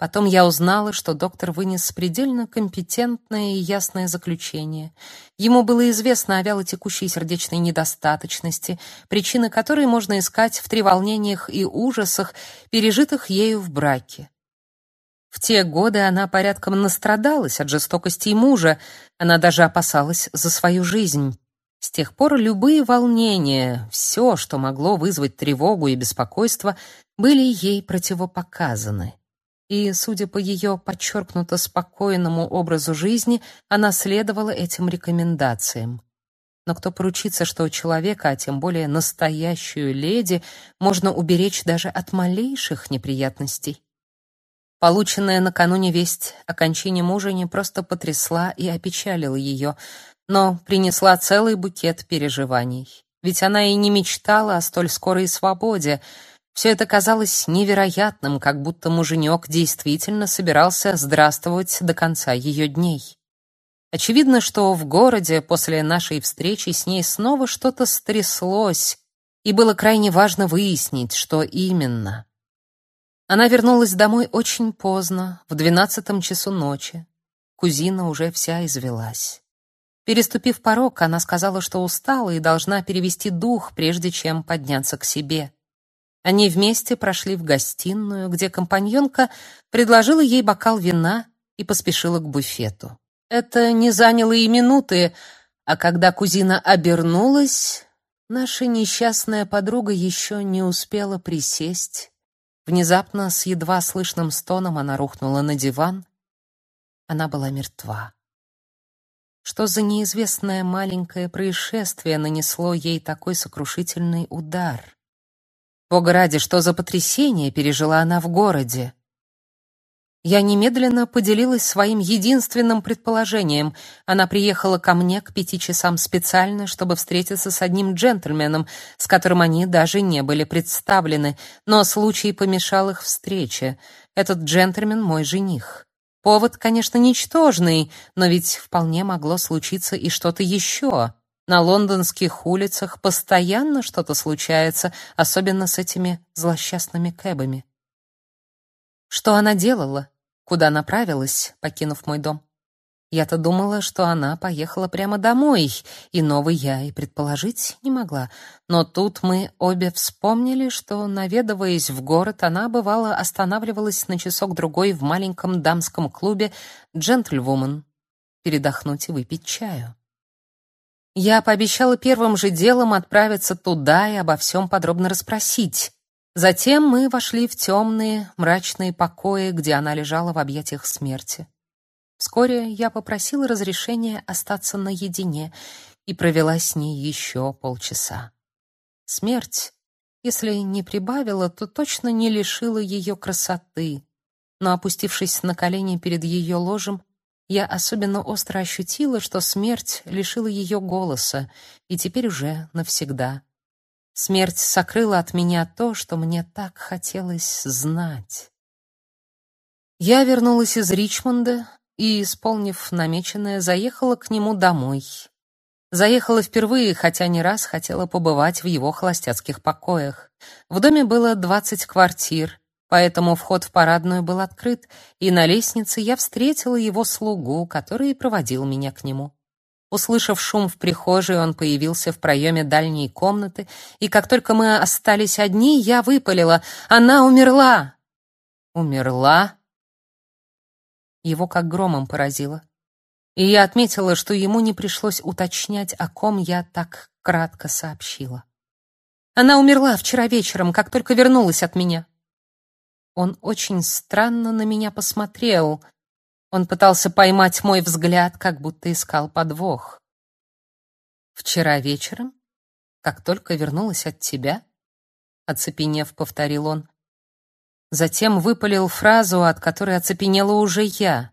Потом я узнала, что доктор вынес предельно компетентное и ясное заключение. Ему было известно о вялотекущей сердечной недостаточности, причины которой можно искать в треволнениях и ужасах, пережитых ею в браке. В те годы она порядком настрадалась от жестокости мужа, она даже опасалась за свою жизнь. С тех пор любые волнения, все, что могло вызвать тревогу и беспокойство, были ей противопоказаны и, судя по ее подчеркнуто спокойному образу жизни, она следовала этим рекомендациям. Но кто поручится, что человека, а тем более настоящую леди, можно уберечь даже от малейших неприятностей? Полученная накануне весть о кончине мужа не просто потрясла и опечалила ее, но принесла целый букет переживаний. Ведь она и не мечтала о столь скорой свободе, все это казалось невероятным, как будто муженек действительно собирался здравствовать до конца ее дней. Очевидно, что в городе после нашей встречи с ней снова что-то стряслось, и было крайне важно выяснить, что именно. Она вернулась домой очень поздно, в двенадцатом часу ночи. Кузина уже вся извелась. Переступив порог, она сказала, что устала и должна перевести дух, прежде чем подняться к себе. Они вместе прошли в гостиную, где компаньонка предложила ей бокал вина и поспешила к буфету. Это не заняло и минуты, а когда кузина обернулась, наша несчастная подруга еще не успела присесть. Внезапно, с едва слышным стоном, она рухнула на диван. Она была мертва. Что за неизвестное маленькое происшествие нанесло ей такой сокрушительный удар? Бога ради, что за потрясение пережила она в городе? Я немедленно поделилась своим единственным предположением. Она приехала ко мне к пяти часам специально, чтобы встретиться с одним джентльменом, с которым они даже не были представлены, но случай помешал их встрече. Этот джентльмен мой жених. Повод, конечно, ничтожный, но ведь вполне могло случиться и что-то еще. На лондонских улицах постоянно что-то случается, особенно с этими злосчастными кэбами. Что она делала? Куда направилась, покинув мой дом? Я-то думала, что она поехала прямо домой, и новый я и предположить не могла. Но тут мы обе вспомнили, что, наведываясь в город, она, бывало, останавливалась на часок-другой в маленьком дамском клубе «Джентльвумен» передохнуть и выпить чаю. Я пообещала первым же делом отправиться туда и обо всем подробно расспросить. Затем мы вошли в темные, мрачные покои, где она лежала в объятиях смерти. Вскоре я попросила разрешения остаться наедине и провела с ней еще полчаса. Смерть, если не прибавила, то точно не лишила ее красоты. Но опустившись на колени перед ее ложем, я особенно остро ощутила, что смерть лишила ее голоса, и теперь уже навсегда. Смерть сокрыла от меня то, что мне так хотелось знать. Я вернулась из Ричмонда и, исполнив намеченное, заехала к нему домой. Заехала впервые, хотя не раз хотела побывать в его холостяцких покоях. В доме было двадцать квартир, поэтому вход в парадную был открыт, и на лестнице я встретила его слугу, который проводил меня к нему. Услышав шум в прихожей, он появился в проеме дальней комнаты, и как только мы остались одни, я выпалила: "Она умерла!" Умерла? Его как громом поразило. И я отметила, что ему не пришлось уточнять, о ком я так кратко сообщила. Она умерла вчера вечером, как только вернулась от меня. Он очень странно на меня посмотрел, он пытался поймать мой взгляд, как будто искал подвох. Вчера вечером, как только вернулась от тебя, оцепенев, повторил он. Затем выпалил фразу, от которой оцепенела уже я.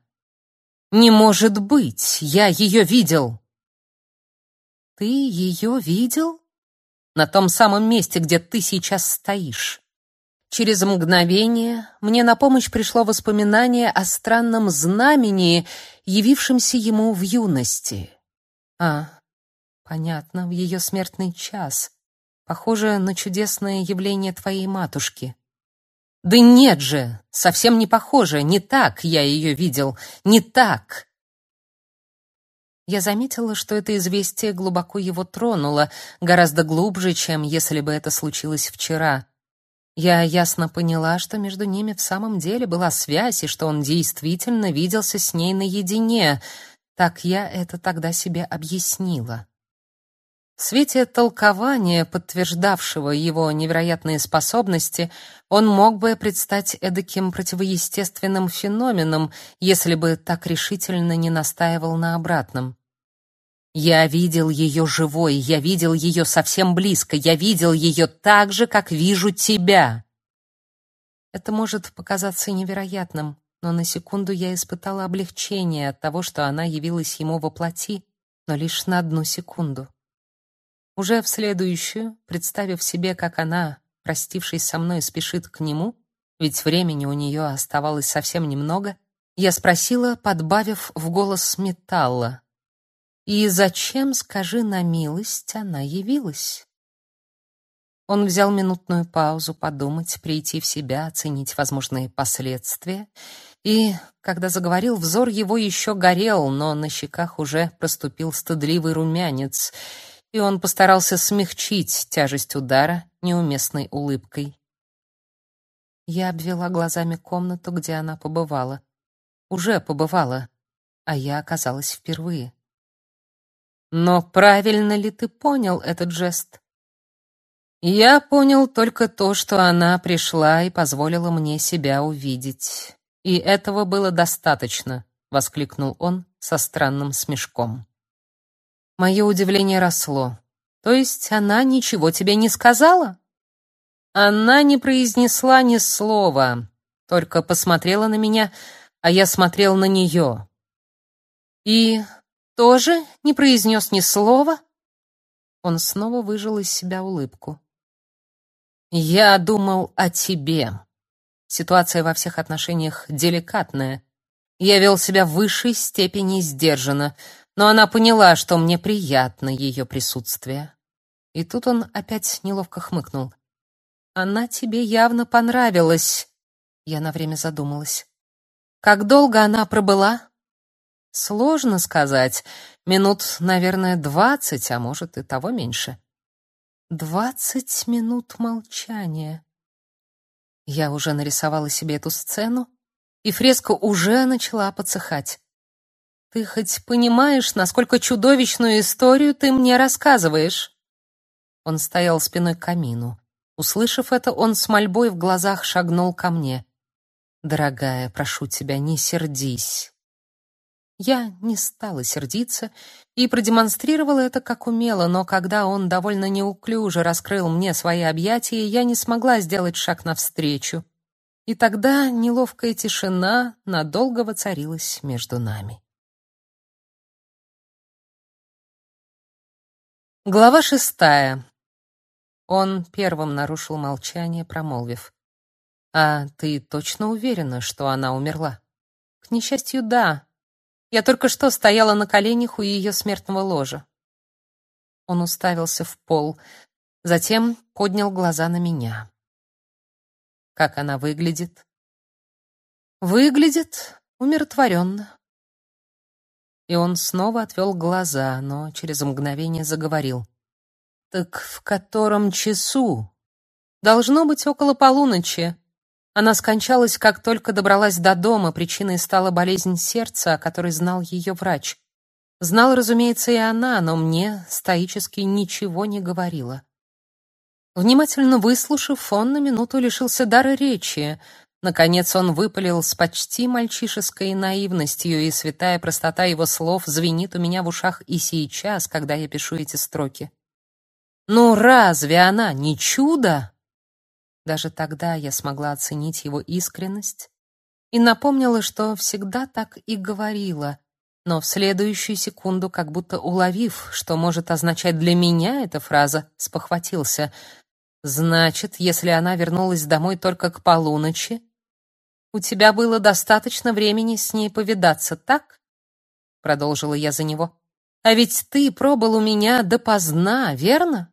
Не может быть, я ее видел. Ты ее видел? На том самом месте, где ты сейчас стоишь. Через мгновение мне на помощь пришло воспоминание о странном знамени, явившемся ему в юности. А, понятно, в ее смертный час. Похоже на чудесное явление твоей матушки. Да нет же, совсем не похоже, не так я ее видел, не так. Я заметила, что это известие глубоко его тронуло, гораздо глубже, чем если бы это случилось вчера. Я ясно поняла, что между ними в самом деле была связь, и что он действительно виделся с ней наедине. Так я это тогда себе объяснила. В свете толкования, подтверждавшего его невероятные способности, он мог бы предстать эдаким противоестественным феноменом, если бы так решительно не настаивал на обратном. Я видел ее живой, я видел ее совсем близко, я видел ее так же, как вижу тебя. Это может показаться невероятным, но на секунду я испытала облегчение от того, что она явилась ему во плоти, но лишь на одну секунду. Уже в следующую, представив себе, как она, простившись со мной, спешит к нему, ведь времени у нее оставалось совсем немного, я спросила, подбавив в голос металла: и зачем, скажи на милость, она явилась? Он взял минутную паузу подумать, прийти в себя, оценить возможные последствия, и, когда заговорил, взор его еще горел, но на щеках уже проступил стыдливый румянец, и он постарался смягчить тяжесть удара неуместной улыбкой. Я обвела глазами комнату, где она побывала. Уже побывала, а я оказалась впервые. Но правильно ли ты понял этот жест? Я понял только то, что она пришла и позволила мне себя увидеть. И этого было достаточно, воскликнул он со странным смешком. Мое удивление росло. То есть она ничего тебе не сказала? Она не произнесла ни слова. только посмотрела на меня, а я смотрел на нее. И тоже не произнес ни слова. Он снова выжил из себя улыбку. Я думал о тебе. Ситуация во всех отношениях деликатная. Я вел себя в высшей степени сдержанно, но она поняла, что мне приятно ее присутствие. И тут он опять неловко хмыкнул. Она тебе явно понравилась. Я на время задумалась. Как долго она пробыла? Сложно сказать. Минут, наверное, двадцать, а может и того меньше. Двадцать минут молчания. Я уже нарисовала себе эту сцену, и фреска уже начала подсыхать. Ты хоть понимаешь, насколько чудовищную историю ты мне рассказываешь? Он стоял спиной к камину. Услышав это, он с мольбой в глазах шагнул ко мне. «Дорогая, прошу тебя, не сердись». Я не стала сердиться и продемонстрировала это как умела, но когда он довольно неуклюже раскрыл мне свои объятия, я не смогла сделать шаг навстречу. И тогда неловкая тишина надолго воцарилась между нами. Глава шестая. Он первым нарушил молчание, промолвив: "А ты точно уверена, что она умерла?" "К несчастью, да. Я только что стояла на коленях у ее смертного ложа". Он уставился в пол, затем поднял глаза на меня. "Как она выглядит?" "Выглядит умиротворенно». И он снова отвел глаза, но через мгновение заговорил. Так в котором часу? Должно быть около полуночи. Она скончалась, как только добралась до дома. Причиной стала болезнь сердца, о которой знал ее врач. Знал, разумеется, и она, но мне стоически ничего не говорила. Внимательно выслушав, он на минуту лишился дара речи. Наконец он выпалил с почти мальчишеской наивностью, и святая простота его слов звенит у меня в ушах и сейчас, когда я пишу эти строки. Ну разве она не чудо? Даже тогда я смогла оценить его искренность и напомнила, что всегда так и говорила, но в следующую секунду, как будто уловив, что может означать для меня эта фраза, спохватился. Значит, если она вернулась домой только к полуночи, у тебя было достаточно времени с ней повидаться, так? продолжила я за него. А ведь ты пробыл у меня допоздна, верно?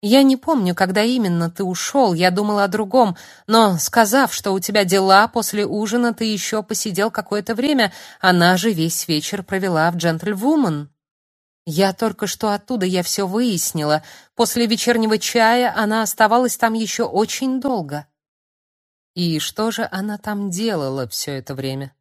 Я не помню, когда именно ты ушел, я думала о другом, но, сказав, что у тебя дела, после ужина ты еще посидел какое-то время, она же весь вечер провела в «Джентльвумен». Я только что оттуда, я все выяснила. После вечернего чая она оставалась там еще очень долго. И что же она там делала все это время?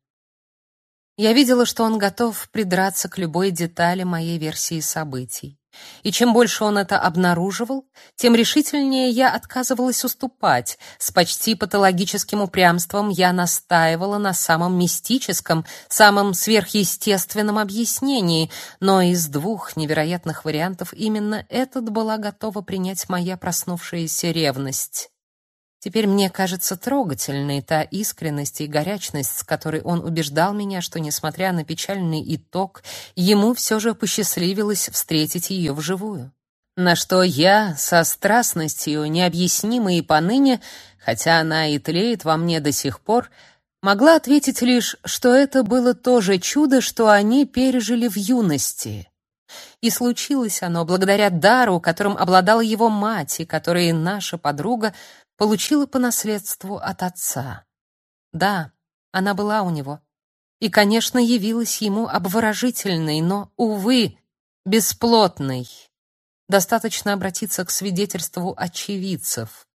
Я видела, что он готов придраться к любой детали моей версии событий. И чем больше он это обнаруживал, тем решительнее я отказывалась уступать. С почти патологическим упрямством я настаивала на самом мистическом, самом сверхъестественном объяснении, но из двух невероятных вариантов именно этот была готова принять моя проснувшаяся ревность. Теперь мне кажется трогательной та искренность и горячность, с которой он убеждал меня, что, несмотря на печальный итог, ему все же посчастливилось встретить ее вживую. На что я, со страстностью, необъяснимой и поныне, хотя она и тлеет во мне до сих пор, могла ответить лишь, что это было то же чудо, что они пережили в юности. И случилось оно благодаря дару, которым обладала его мать, и который наша подруга получила по наследству от отца. Да, она была у него. И, конечно, явилась ему обворожительной, но, увы, бесплотной. Достаточно обратиться к свидетельству очевидцев.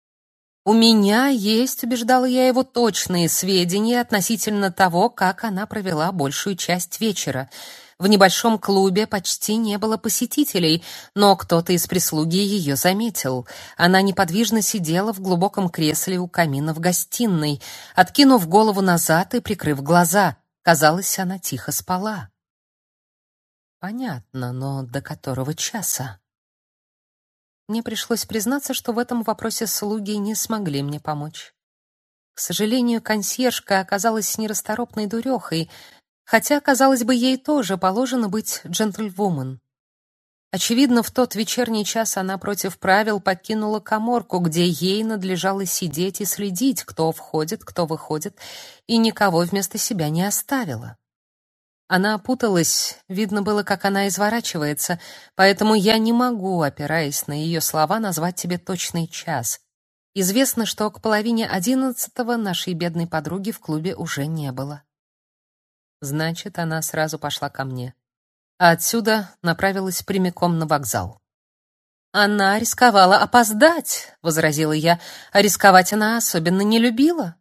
У меня есть, убеждала я его, точные сведения относительно того, как она провела большую часть вечера. В небольшом клубе почти не было посетителей, но кто-то из прислуги ее заметил. Она неподвижно сидела в глубоком кресле у камина в гостиной, откинув голову назад и прикрыв глаза. Казалось, она тихо спала. Понятно, но до которого часа? Мне пришлось признаться, что в этом вопросе слуги не смогли мне помочь. К сожалению, консьержка оказалась нерасторопной дурехой, хотя, казалось бы, ей тоже положено быть джентльвумен. Очевидно, в тот вечерний час она против правил покинула каморку, где ей надлежало сидеть и следить, кто входит, кто выходит, и никого вместо себя не оставила. Она опуталась, видно было, как она изворачивается, поэтому я не могу, опираясь на ее слова, назвать тебе точный час. Известно, что к половине одиннадцатого нашей бедной подруги в клубе уже не было. Значит, она сразу пошла ко мне а отсюда направилась прямиком на вокзал. Она рисковала опоздать, возразила я. А рисковать она особенно не любила.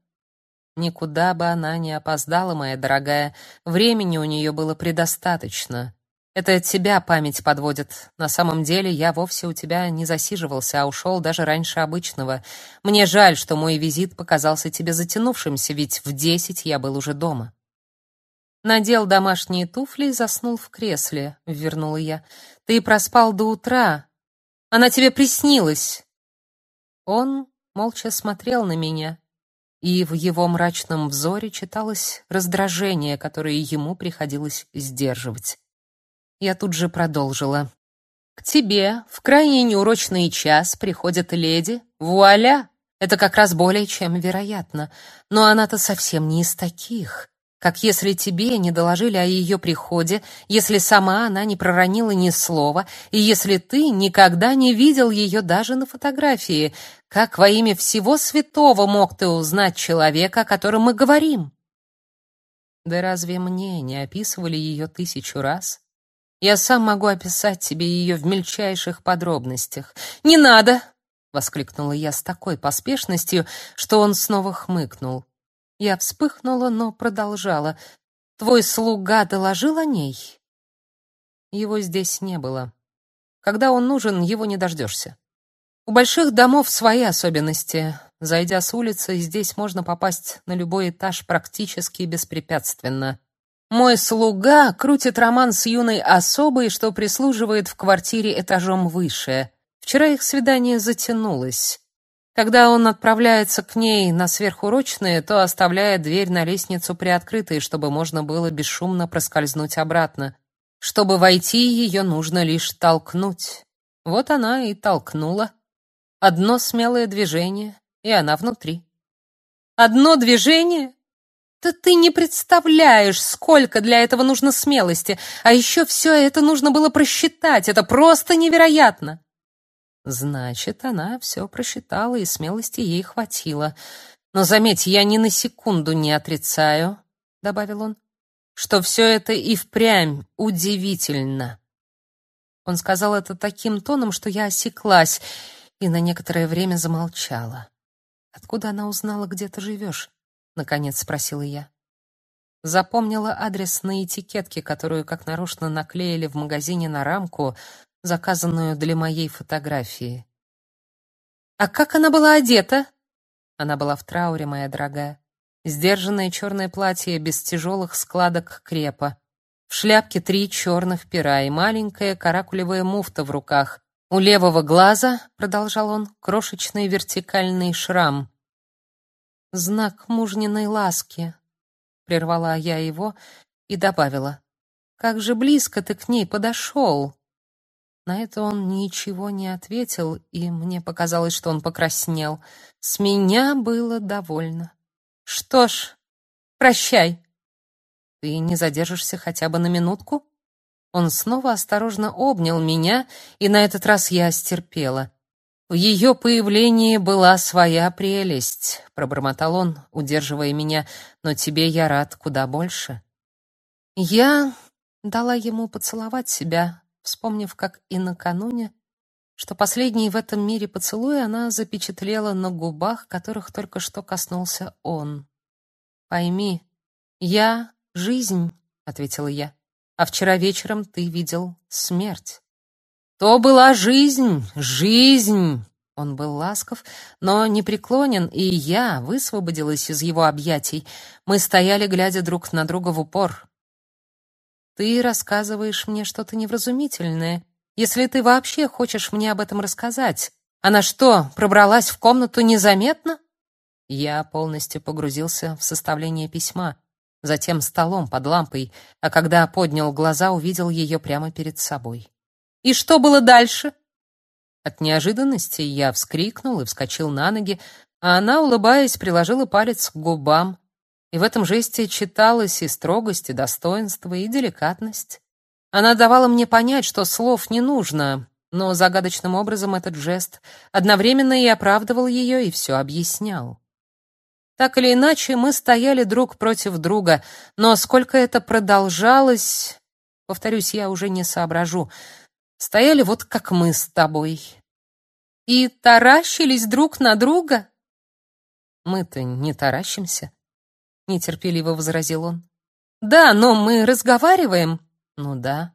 Никуда бы она не опоздала, моя дорогая. Времени у нее было предостаточно. Это от тебя память подводит. На самом деле я вовсе у тебя не засиживался, а ушел даже раньше обычного. Мне жаль, что мой визит показался тебе затянувшимся, ведь в десять я был уже дома. Надел домашние туфли и заснул в кресле, вернула я. Ты проспал до утра. Она тебе приснилась. Он молча смотрел на меня, и в его мрачном взоре читалось раздражение, которое ему приходилось сдерживать. Я тут же продолжила. К тебе в крайне неурочный час приходит леди. Вуаля! Это как раз более чем вероятно. Но она-то совсем не из таких как если тебе не доложили о ее приходе, если сама она не проронила ни слова, и если ты никогда не видел ее даже на фотографии. Как во имя всего святого мог ты узнать человека, о котором мы говорим? Да разве мне не описывали ее тысячу раз? Я сам могу описать тебе ее в мельчайших подробностях. Не надо, воскликнула я с такой поспешностью, что он снова хмыкнул. Я вспыхнула, но продолжала. Твой слуга доложил о ней? Его здесь не было. Когда он нужен, его не дождешься. У больших домов свои особенности. Зайдя с улицы, здесь можно попасть на любой этаж практически беспрепятственно. Мой слуга крутит роман с юной особой, что прислуживает в квартире этажом выше. Вчера их свидание затянулось. Когда он отправляется к ней на сверхурочные, то оставляет дверь на лестницу приоткрытой, чтобы можно было бесшумно проскользнуть обратно. Чтобы войти, ее нужно лишь толкнуть. Вот она и толкнула. Одно смелое движение, и она внутри. Одно движение? Да ты не представляешь, сколько для этого нужно смелости. А еще все это нужно было просчитать. Это просто невероятно. Значит, она все просчитала, и смелости ей хватило. Но заметь, я ни на секунду не отрицаю, добавил он, что все это и впрямь удивительно. Он сказал это таким тоном, что я осеклась и на некоторое время замолчала. Откуда она узнала, где ты живешь? наконец спросила я. Запомнила адрес на этикетке, которую как нарочно наклеили в магазине на рамку, заказанную для моей фотографии. А как она была одета? Она была в трауре, моя дорогая. Сдержанное черное платье без тяжелых складок крепа. В шляпке три черных пера и маленькая каракулевая муфта в руках. У левого глаза, продолжал он, крошечный вертикальный шрам. Знак мужниной ласки. Прервала я его и добавила: Как же близко ты к ней подошел!» На это он ничего не ответил, и мне показалось, что он покраснел. С меня было довольно. Что ж, прощай. Ты не задержишься хотя бы на минутку? Он снова осторожно обнял меня, и на этот раз я стерпела. В ее появлении была своя прелесть, пробормотал он, удерживая меня, но тебе я рад куда больше. Я дала ему поцеловать себя, вспомнив, как и накануне, что последний в этом мире поцелуй она запечатлела на губах, которых только что коснулся он. «Пойми, я — жизнь», — ответила я, — «а вчера вечером ты видел смерть». «То была жизнь, жизнь!» Он был ласков, но непреклонен, и я высвободилась из его объятий. Мы стояли, глядя друг на друга в упор. Ты рассказываешь мне что-то невразумительное. Если ты вообще хочешь мне об этом рассказать. Она что, пробралась в комнату незаметно? Я полностью погрузился в составление письма, затем столом под лампой, а когда поднял глаза, увидел ее прямо перед собой. «И что было дальше?» От неожиданности я вскрикнул и вскочил на ноги, а она, улыбаясь, приложила палец к губам, и в этом жесте читалась и строгость, и достоинство, и деликатность. Она давала мне понять, что слов не нужно, но загадочным образом этот жест одновременно и оправдывал ее, и все объяснял. Так или иначе, мы стояли друг против друга, но сколько это продолжалось, повторюсь, я уже не соображу. Стояли вот как мы с тобой. И таращились друг на друга? Мы-то не таращимся, нетерпеливо возразил он. Да, но мы разговариваем. Ну да.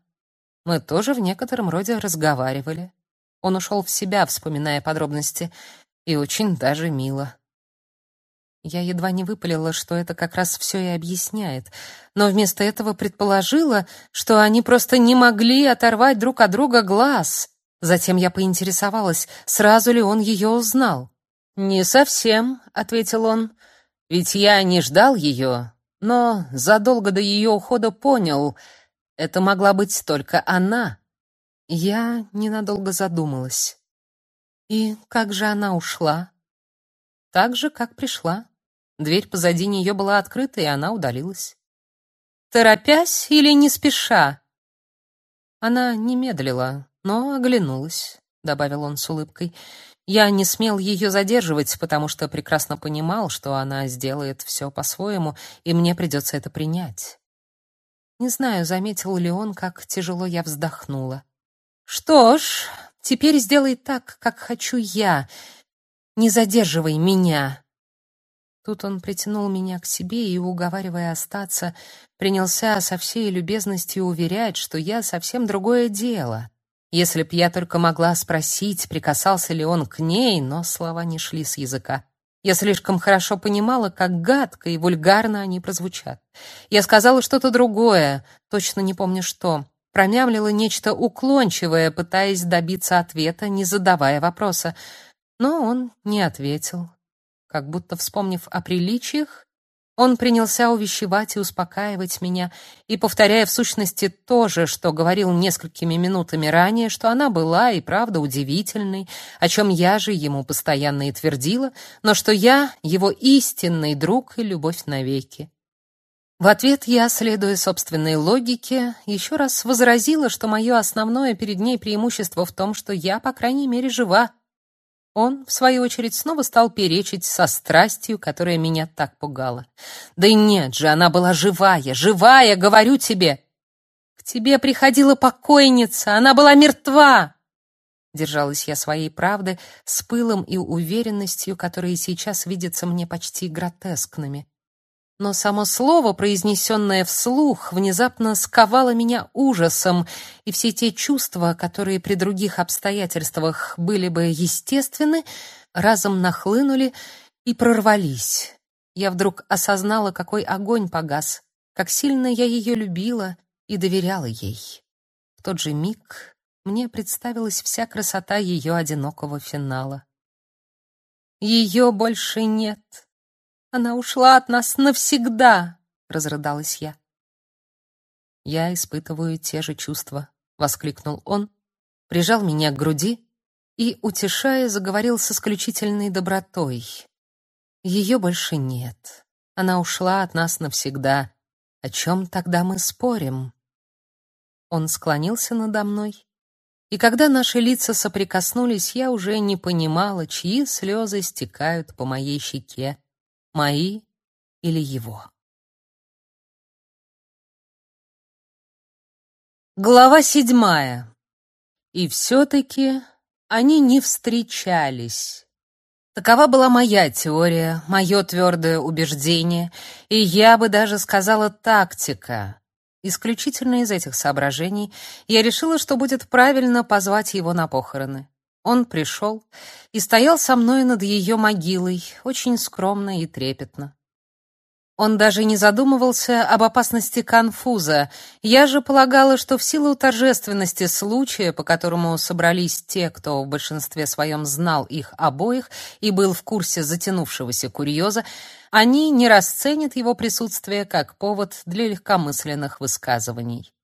Мы тоже в некотором роде разговаривали. Он ушел в себя, вспоминая подробности, и очень даже мило. Я едва не выпалила, что это как раз все и объясняет, но вместо этого предположила, что они просто не могли оторвать друг от друга глаз. Затем я поинтересовалась, сразу ли он ее узнал. «Не совсем», — ответил он, — «ведь я не ждал ее, но задолго до ее ухода понял, это могла быть только она». Я ненадолго задумалась. «И как же она ушла?» «Так же, как пришла». Дверь позади нее была открыта, и она удалилась. Торопясь или не спеша? Она не медлила, но оглянулась, добавил он с улыбкой. Я не смел ее задерживать, потому что прекрасно понимал, что она сделает все по-своему, и мне придется это принять. Не знаю, заметил ли он, как тяжело я вздохнула. Что ж, теперь сделай так, как хочу я. Не задерживай меня. Тут он притянул меня к себе и, уговаривая остаться, принялся со всей любезностью уверять, что я совсем другое дело. Если б я только могла спросить, прикасался ли он к ней, но слова не шли с языка. Я слишком хорошо понимала, как гадко и вульгарно они прозвучат. Я сказала что-то другое, точно не помню что. Промямлила нечто уклончивое, пытаясь добиться ответа, не задавая вопроса. Но он не ответил, как будто вспомнив о приличиях, он принялся увещевать и успокаивать меня, и повторяя в сущности то же, что говорил несколькими минутами ранее, что она была и правда удивительной, о чем я же ему постоянно и твердила, но что я его истинный друг и любовь навеки. В ответ я, следуя собственной логике, еще раз возразила, что мое основное перед ней преимущество в том, что я, по крайней мере, жива, он, в свою очередь, снова стал перечить со страстью, которая меня так пугала. «Да и нет же, она была живая, живая, говорю тебе!» «К тебе приходила покойница, она была мертва!» Держалась я своей правды с пылом и уверенностью, которые сейчас видятся мне почти гротескными. Но само слово, произнесенное вслух, внезапно сковало меня ужасом, и все те чувства, которые при других обстоятельствах были бы естественны, разом нахлынули и прорвались. Я вдруг осознала, какой огонь погас, как сильно я ее любила и доверяла ей. В тот же миг мне представилась вся красота ее одинокого финала. Ее больше нет. Она ушла от нас навсегда, разрыдалась я. Я испытываю те же чувства, воскликнул он, прижал меня к груди и, утешая, заговорил с исключительной добротой. Ее больше нет. Она ушла от нас навсегда. О чем тогда мы спорим? Он склонился надо мной, и когда наши лица соприкоснулись, я уже не понимала, чьи слезы стекают по моей щеке мои или его. Глава седьмая. И все-таки они не встречались. Такова была моя теория, мое твердое убеждение, и я бы даже сказала тактика. Исключительно из этих соображений я решила, что будет правильно позвать его на похороны. Он пришел и стоял со мной над ее могилой, очень скромно и трепетно. Он даже не задумывался об опасности конфуза. Я же полагала, что в силу торжественности случая, по которому собрались те, кто в большинстве своем знал их обоих и был в курсе затянувшегося курьеза, они не расценят его присутствие как повод для легкомысленных высказываний.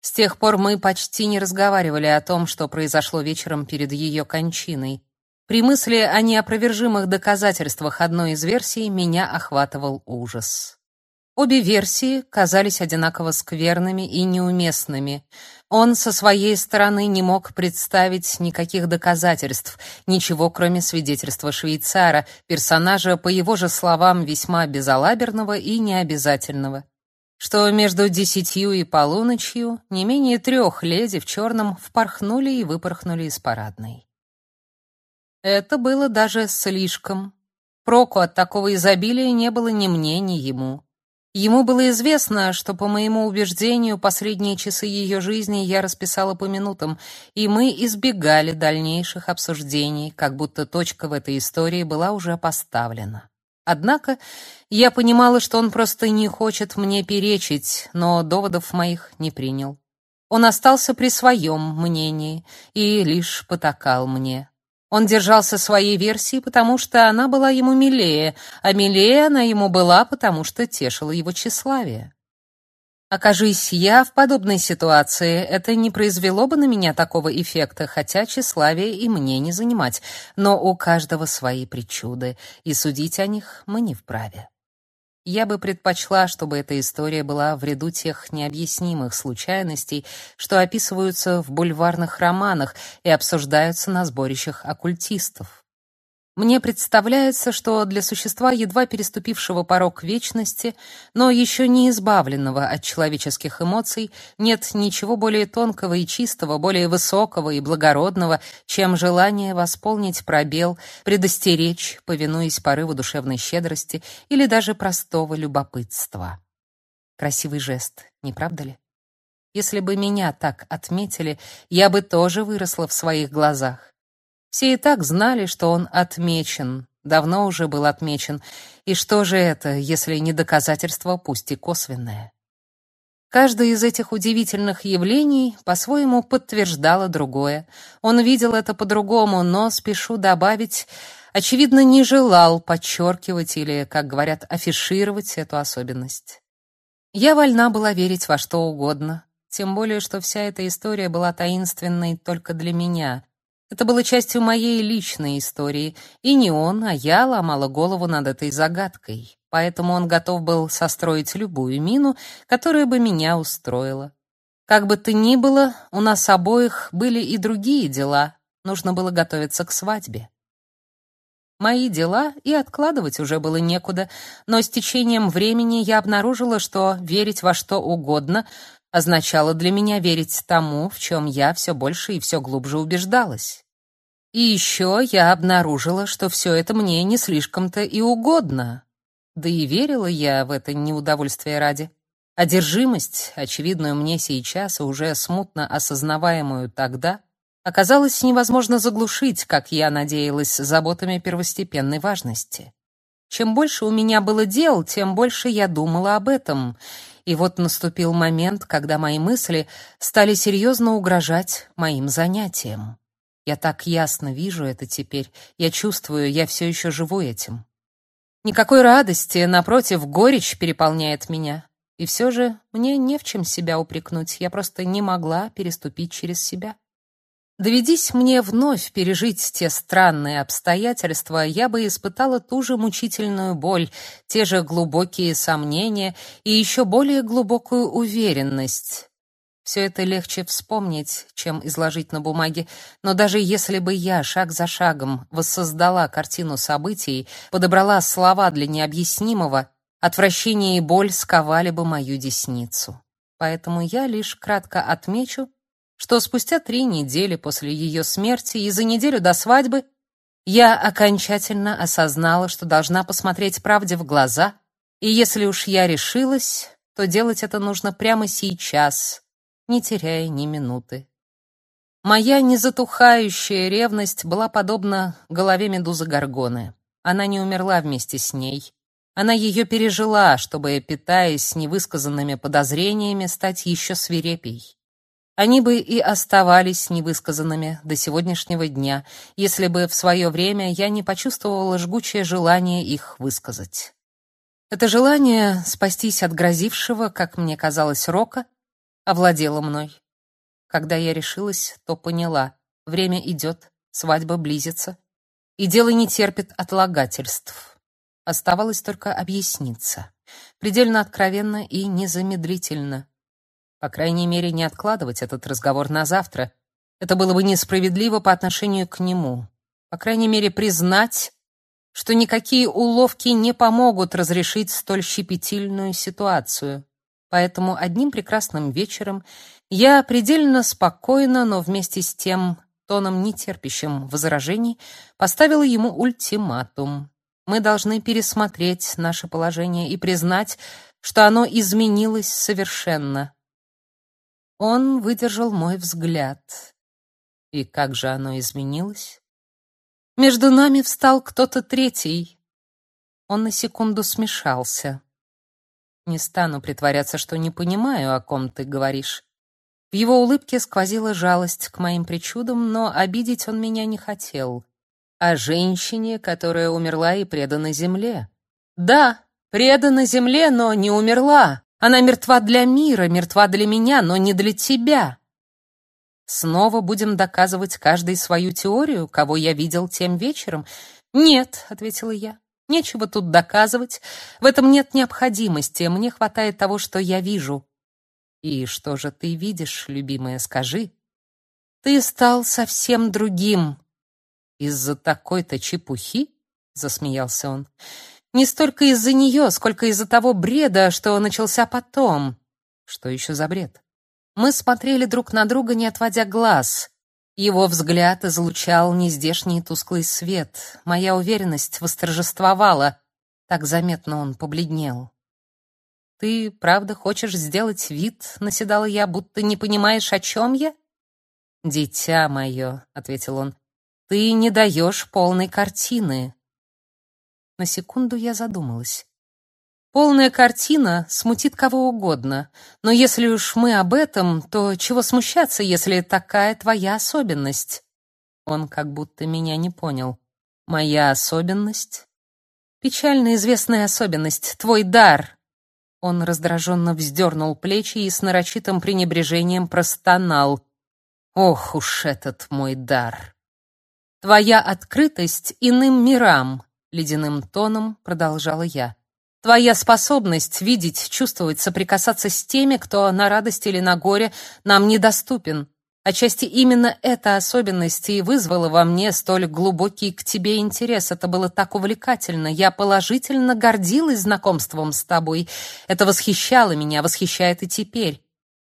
С тех пор мы почти не разговаривали о том, что произошло вечером перед ее кончиной. При мысли о неопровержимых доказательствах одной из версий меня охватывал ужас. Обе версии казались одинаково скверными и неуместными. Он со своей стороны не мог представить никаких доказательств, ничего кроме свидетельства швейцара, персонажа, по его же словам, весьма безалаберного и необязательного. Что между десятью и полуночью не менее трех леди в черном впорхнули и выпорхнули из парадной. Это было даже слишком. Проку от такого изобилия не было ни мне, ни ему. Ему было известно, что, по моему убеждению, последние часы ее жизни я расписала по минутам, и мы избегали дальнейших обсуждений, как будто точка в этой истории была уже поставлена. Однако я понимала, что он просто не хочет мне перечить, но доводов моих не принял. Он остался при своем мнении и лишь потакал мне. Он держался своей версии, потому что она была ему милее, а милее она ему была, потому что тешила его тщеславие. Окажись я в подобной ситуации, это не произвело бы на меня такого эффекта, хотя тщеславие и мне не занимать, но у каждого свои причуды, и судить о них мы не вправе. Я бы предпочла, чтобы эта история была в ряду тех необъяснимых случайностей, что описываются в бульварных романах и обсуждаются на сборищах оккультистов. Мне представляется, что для существа, едва переступившего порог вечности, но еще не избавленного от человеческих эмоций, нет ничего более тонкого и чистого, более высокого и благородного, чем желание восполнить пробел, предостеречь, повинуясь порыву душевной щедрости или даже простого любопытства. Красивый жест, не правда ли? Если бы меня так отметили, я бы тоже выросла в своих глазах. Все и так знали, что он отмечен, давно уже был отмечен. И что же это, если не доказательство, пусть и косвенное? Каждое из этих удивительных явлений по-своему подтверждало другое. Он видел это по-другому, но, спешу добавить, очевидно, не желал подчеркивать или, как говорят, афишировать эту особенность. Я вольна была верить во что угодно, тем более, что вся эта история была таинственной только для меня. Это было частью моей личной истории, и не он, а я ломала голову над этой загадкой. Поэтому он готов был состроить любую мину, которая бы меня устроила. Как бы то ни было, у нас обоих были и другие дела. Нужно было готовиться к свадьбе. Мои дела и откладывать уже было некуда, но с течением времени я обнаружила, что верить во что угодно означало для меня верить тому, в чем я все больше и все глубже убеждалась. И еще я обнаружила, что все это мне не слишком-то и угодно. Да и верила я в это неудовольствие ради. Одержимость, очевидную мне сейчас и уже смутно осознаваемую тогда, оказалось невозможно заглушить, как я надеялась, заботами первостепенной важности. Чем больше у меня было дел, тем больше я думала об этом, и вот наступил момент, когда мои мысли стали серьезно угрожать моим занятиям. Я так ясно вижу это теперь. Я чувствую, я все еще живу этим. Никакой радости, напротив, горечь переполняет меня. И все же мне не в чем себя упрекнуть. Я просто не могла переступить через себя. Доведись мне вновь пережить те странные обстоятельства, я бы испытала ту же мучительную боль, те же глубокие сомнения и еще более глубокую уверенность. Все это легче вспомнить, чем изложить на бумаге, но даже если бы я шаг за шагом воссоздала картину событий, подобрала слова для необъяснимого, отвращение и боль сковали бы мою десницу. Поэтому я лишь кратко отмечу, что спустя три недели после ее смерти и за неделю до свадьбы я окончательно осознала, что должна посмотреть правде в глаза, и если уж я решилась, то делать это нужно прямо сейчас, не теряя ни минуты. Моя незатухающая ревность была подобна голове медузы Горгоны. Она не умерла вместе с ней. Она ее пережила, чтобы, питаясь невысказанными подозрениями, стать еще свирепей. Они бы и оставались невысказанными до сегодняшнего дня, если бы в свое время я не почувствовала жгучее желание их высказать. Это желание спастись от грозившего, как мне казалось, рока, овладело мной. Когда я решилась, то поняла: время идет, свадьба близится, и дело не терпит отлагательств. Оставалось только объясниться, предельно откровенно и незамедлительно. По крайней мере, не откладывать этот разговор на завтра. Это было бы несправедливо по отношению к нему. По крайней мере, признать, что никакие уловки не помогут разрешить столь щепетильную ситуацию. Поэтому одним прекрасным вечером я предельно спокойно, но вместе с тем тоном нетерпящим возражений, поставила ему ультиматум. Мы должны пересмотреть наше положение и признать, что оно изменилось совершенно. Он выдержал мой взгляд. И как же оно изменилось? Между нами встал кто-то третий. Он на секунду смешался. Не стану притворяться, что не понимаю, о ком ты говоришь. В его улыбке сквозила жалость к моим причудам, но обидеть он меня не хотел. О женщине, которая умерла и предана земле. Да, предана земле, но не умерла. Она мертва для мира, мертва для меня, но не для тебя. Снова будем доказывать каждый свою теорию, кого я видел тем вечером? Нет, ответила я. Нечего тут доказывать. В этом нет необходимости. Мне хватает того, что я вижу. И что же ты видишь, любимая, скажи? Ты стал совсем другим. Из-за такой-то чепухи? засмеялся он. Не столько из-за нее, сколько из-за того бреда, что начался потом. Что еще за бред? Мы смотрели друг на друга, не отводя глаз. Его взгляд излучал нездешний тусклый свет. Моя уверенность восторжествовала. Так заметно он побледнел. Ты правда хочешь сделать вид, наседала я, будто не понимаешь, о чем я? Дитя мое, ответил он. Ты не даешь полной картины. На секунду я задумалась. Полная картина смутит кого угодно, но если уж мы об этом, то чего смущаться, если такая твоя особенность? Он как будто меня не понял. Моя особенность? Печально известная особенность, твой дар. Он раздраженно вздернул плечи и с нарочитым пренебрежением простонал: "Ох уж этот мой дар! Твоя открытость иным мирам, ледяным тоном продолжала я. Твоя способность видеть, чувствовать, соприкасаться с теми, кто на радости или на горе нам недоступен. Отчасти именно эта особенность и вызвала во мне столь глубокий к тебе интерес. Это было так увлекательно. Я положительно гордилась знакомством с тобой. Это восхищало меня, восхищает и теперь.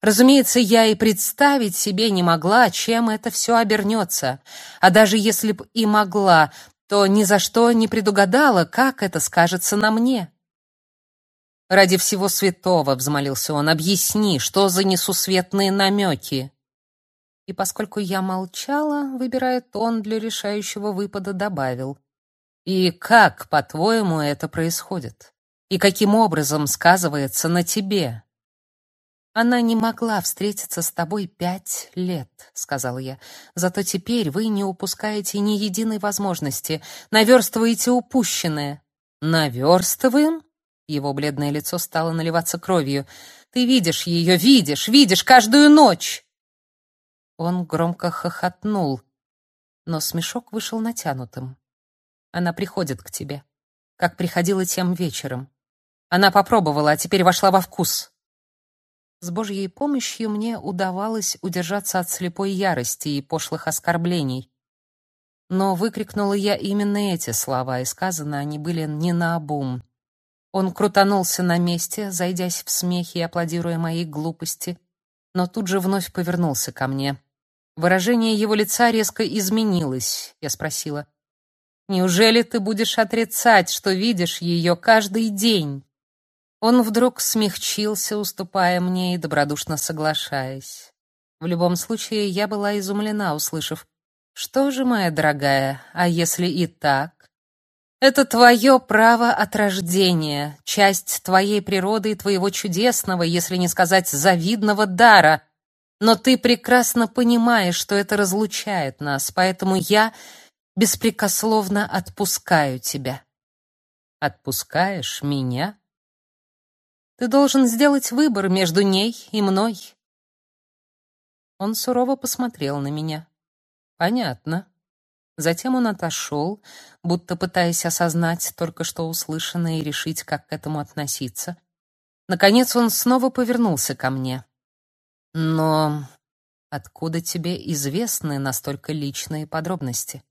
Разумеется, я и представить себе не могла, чем это все обернется. А даже если б и могла, то ни за что не предугадала, как это скажется на мне. Ради всего святого, взмолился он, объясни, что за несусветные намеки. И поскольку я молчала, выбирая тон для решающего выпада, добавил: "И как, по-твоему, это происходит? И каким образом сказывается на тебе?" Она не могла встретиться с тобой пять лет, сказал я. Зато теперь вы не упускаете ни единой возможности, наверстываете упущенное. Наверстываем? Его бледное лицо стало наливаться кровью. Ты видишь ее, видишь, видишь каждую ночь. Он громко хохотнул, но смешок вышел натянутым. Она приходит к тебе, как приходила тем вечером. Она попробовала, а теперь вошла во вкус. С Божьей помощью мне удавалось удержаться от слепой ярости и пошлых оскорблений. Но выкрикнула я именно эти слова, и сказано они были не наобум. Он крутанулся на месте, зайдясь в смехе и аплодируя моей глупости, но тут же вновь повернулся ко мне. Выражение его лица резко изменилось. Я спросила: "Неужели ты будешь отрицать, что видишь ее каждый день?" Он вдруг смягчился, уступая мне и добродушно соглашаясь. В любом случае, я была изумлена, услышав: "Что же, моя дорогая, а если и так?" Это твое право от рождения, часть твоей природы и твоего чудесного, если не сказать завидного дара. Но ты прекрасно понимаешь, что это разлучает нас, поэтому я беспрекословно отпускаю тебя. Отпускаешь меня? Ты должен сделать выбор между ней и мной. Он сурово посмотрел на меня. Понятно. Затем он отошел, будто пытаясь осознать только что услышанное и решить, как к этому относиться. Наконец он снова повернулся ко мне. Но откуда тебе известны настолько личные подробности?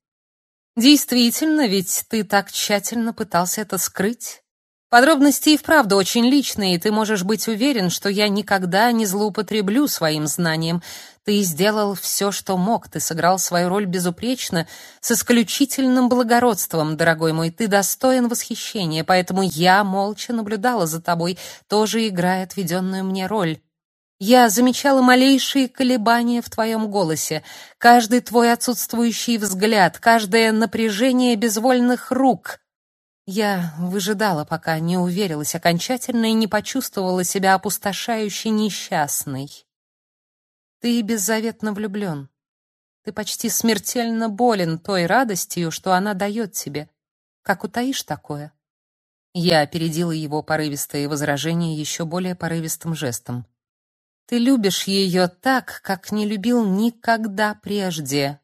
Действительно, ведь ты так тщательно пытался это скрыть. Подробности и вправду очень личные, и ты можешь быть уверен, что я никогда не злоупотреблю своим знанием. Ты сделал все, что мог, ты сыграл свою роль безупречно, с исключительным благородством, дорогой мой. Ты достоин восхищения, поэтому я молча наблюдала за тобой, тоже играя отведенную мне роль. Я замечала малейшие колебания в твоем голосе, каждый твой отсутствующий взгляд, каждое напряжение безвольных рук. Я выжидала, пока не уверилась окончательно и не почувствовала себя опустошающе несчастной. Ты беззаветно влюблен. Ты почти смертельно болен той радостью, что она дает тебе. Как утаишь такое? Я опередила его порывистые возражения еще более порывистым жестом. Ты любишь ее так, как не любил никогда прежде.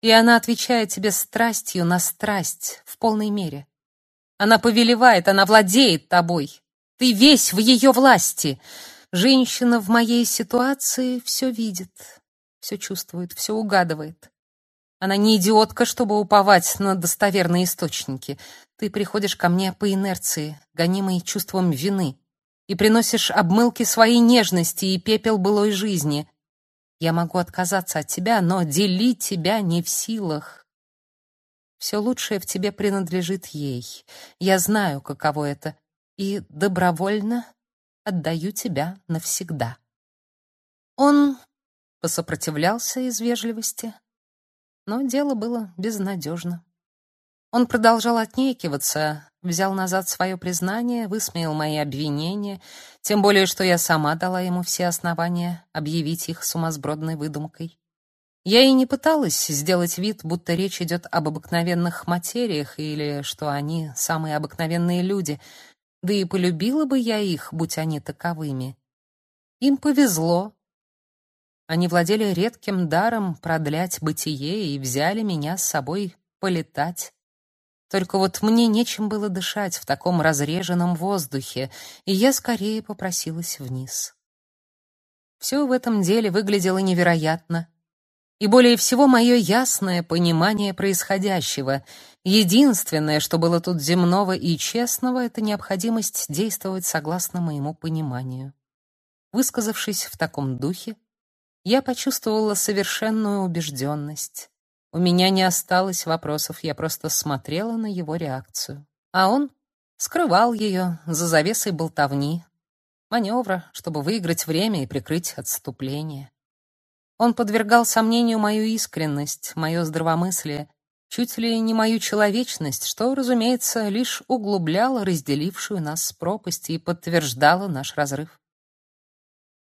И она отвечает тебе страстью на страсть в полной мере. Она повелевает, она владеет тобой. Ты весь в ее власти. Женщина в моей ситуации все видит, все чувствует, все угадывает. Она не идиотка, чтобы уповать на достоверные источники. Ты приходишь ко мне по инерции, гонимой чувством вины, и приносишь обмылки своей нежности и пепел былой жизни. Я могу отказаться от тебя, но делить тебя не в силах. Все лучшее в тебе принадлежит ей. Я знаю, каково это, и добровольно отдаю тебя навсегда. Он посопротивлялся из вежливости, но дело было безнадежно. Он продолжал отнекиваться, взял назад свое признание, высмеял мои обвинения, тем более что я сама дала ему все основания объявить их сумасбродной выдумкой. Я и не пыталась сделать вид, будто речь идет об обыкновенных материях или что они самые обыкновенные люди, да и полюбила бы я их, будь они таковыми. Им повезло. Они владели редким даром продлять бытие и взяли меня с собой полетать. Только вот мне нечем было дышать в таком разреженном воздухе, и я скорее попросилась вниз. Все в этом деле выглядело невероятно и более всего мое ясное понимание происходящего. Единственное, что было тут земного и честного, это необходимость действовать согласно моему пониманию. Высказавшись в таком духе, я почувствовала совершенную убежденность. У меня не осталось вопросов, я просто смотрела на его реакцию. А он скрывал ее за завесой болтовни, маневра, чтобы выиграть время и прикрыть отступление. Он подвергал сомнению мою искренность, мое здравомыслие, чуть ли не мою человечность, что, разумеется, лишь углубляло разделившую нас пропасть и подтверждало наш разрыв.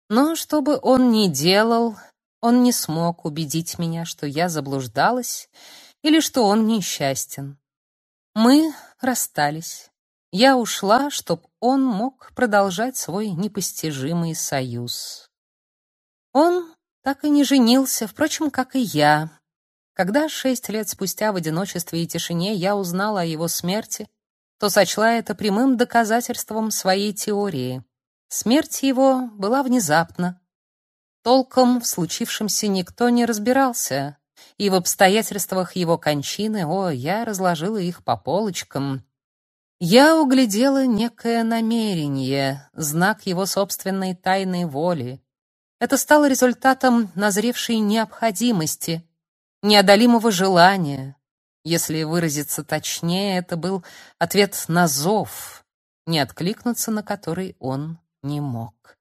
Но что бы он ни делал, он не смог убедить меня, что я заблуждалась или что он несчастен. Мы расстались. Я ушла, чтоб он мог продолжать свой непостижимый союз. Он так и не женился, впрочем, как и я. Когда шесть лет спустя в одиночестве и тишине я узнала о его смерти, то сочла это прямым доказательством своей теории. Смерть его была внезапна. Толком в случившемся никто не разбирался, и в обстоятельствах его кончины, о, я разложила их по полочкам. Я углядела некое намерение, знак его собственной тайной воли, это стало результатом назревшей необходимости, неодолимого желания. Если выразиться точнее, это был ответ на зов, не откликнуться на который он не мог.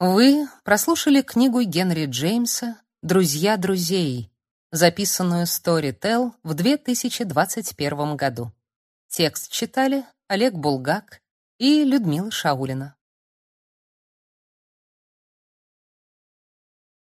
Вы прослушали книгу Генри Джеймса «Друзья друзей», записанную Storytel в 2021 году. Текст читали Олег Булгак и Людмила Шаулина.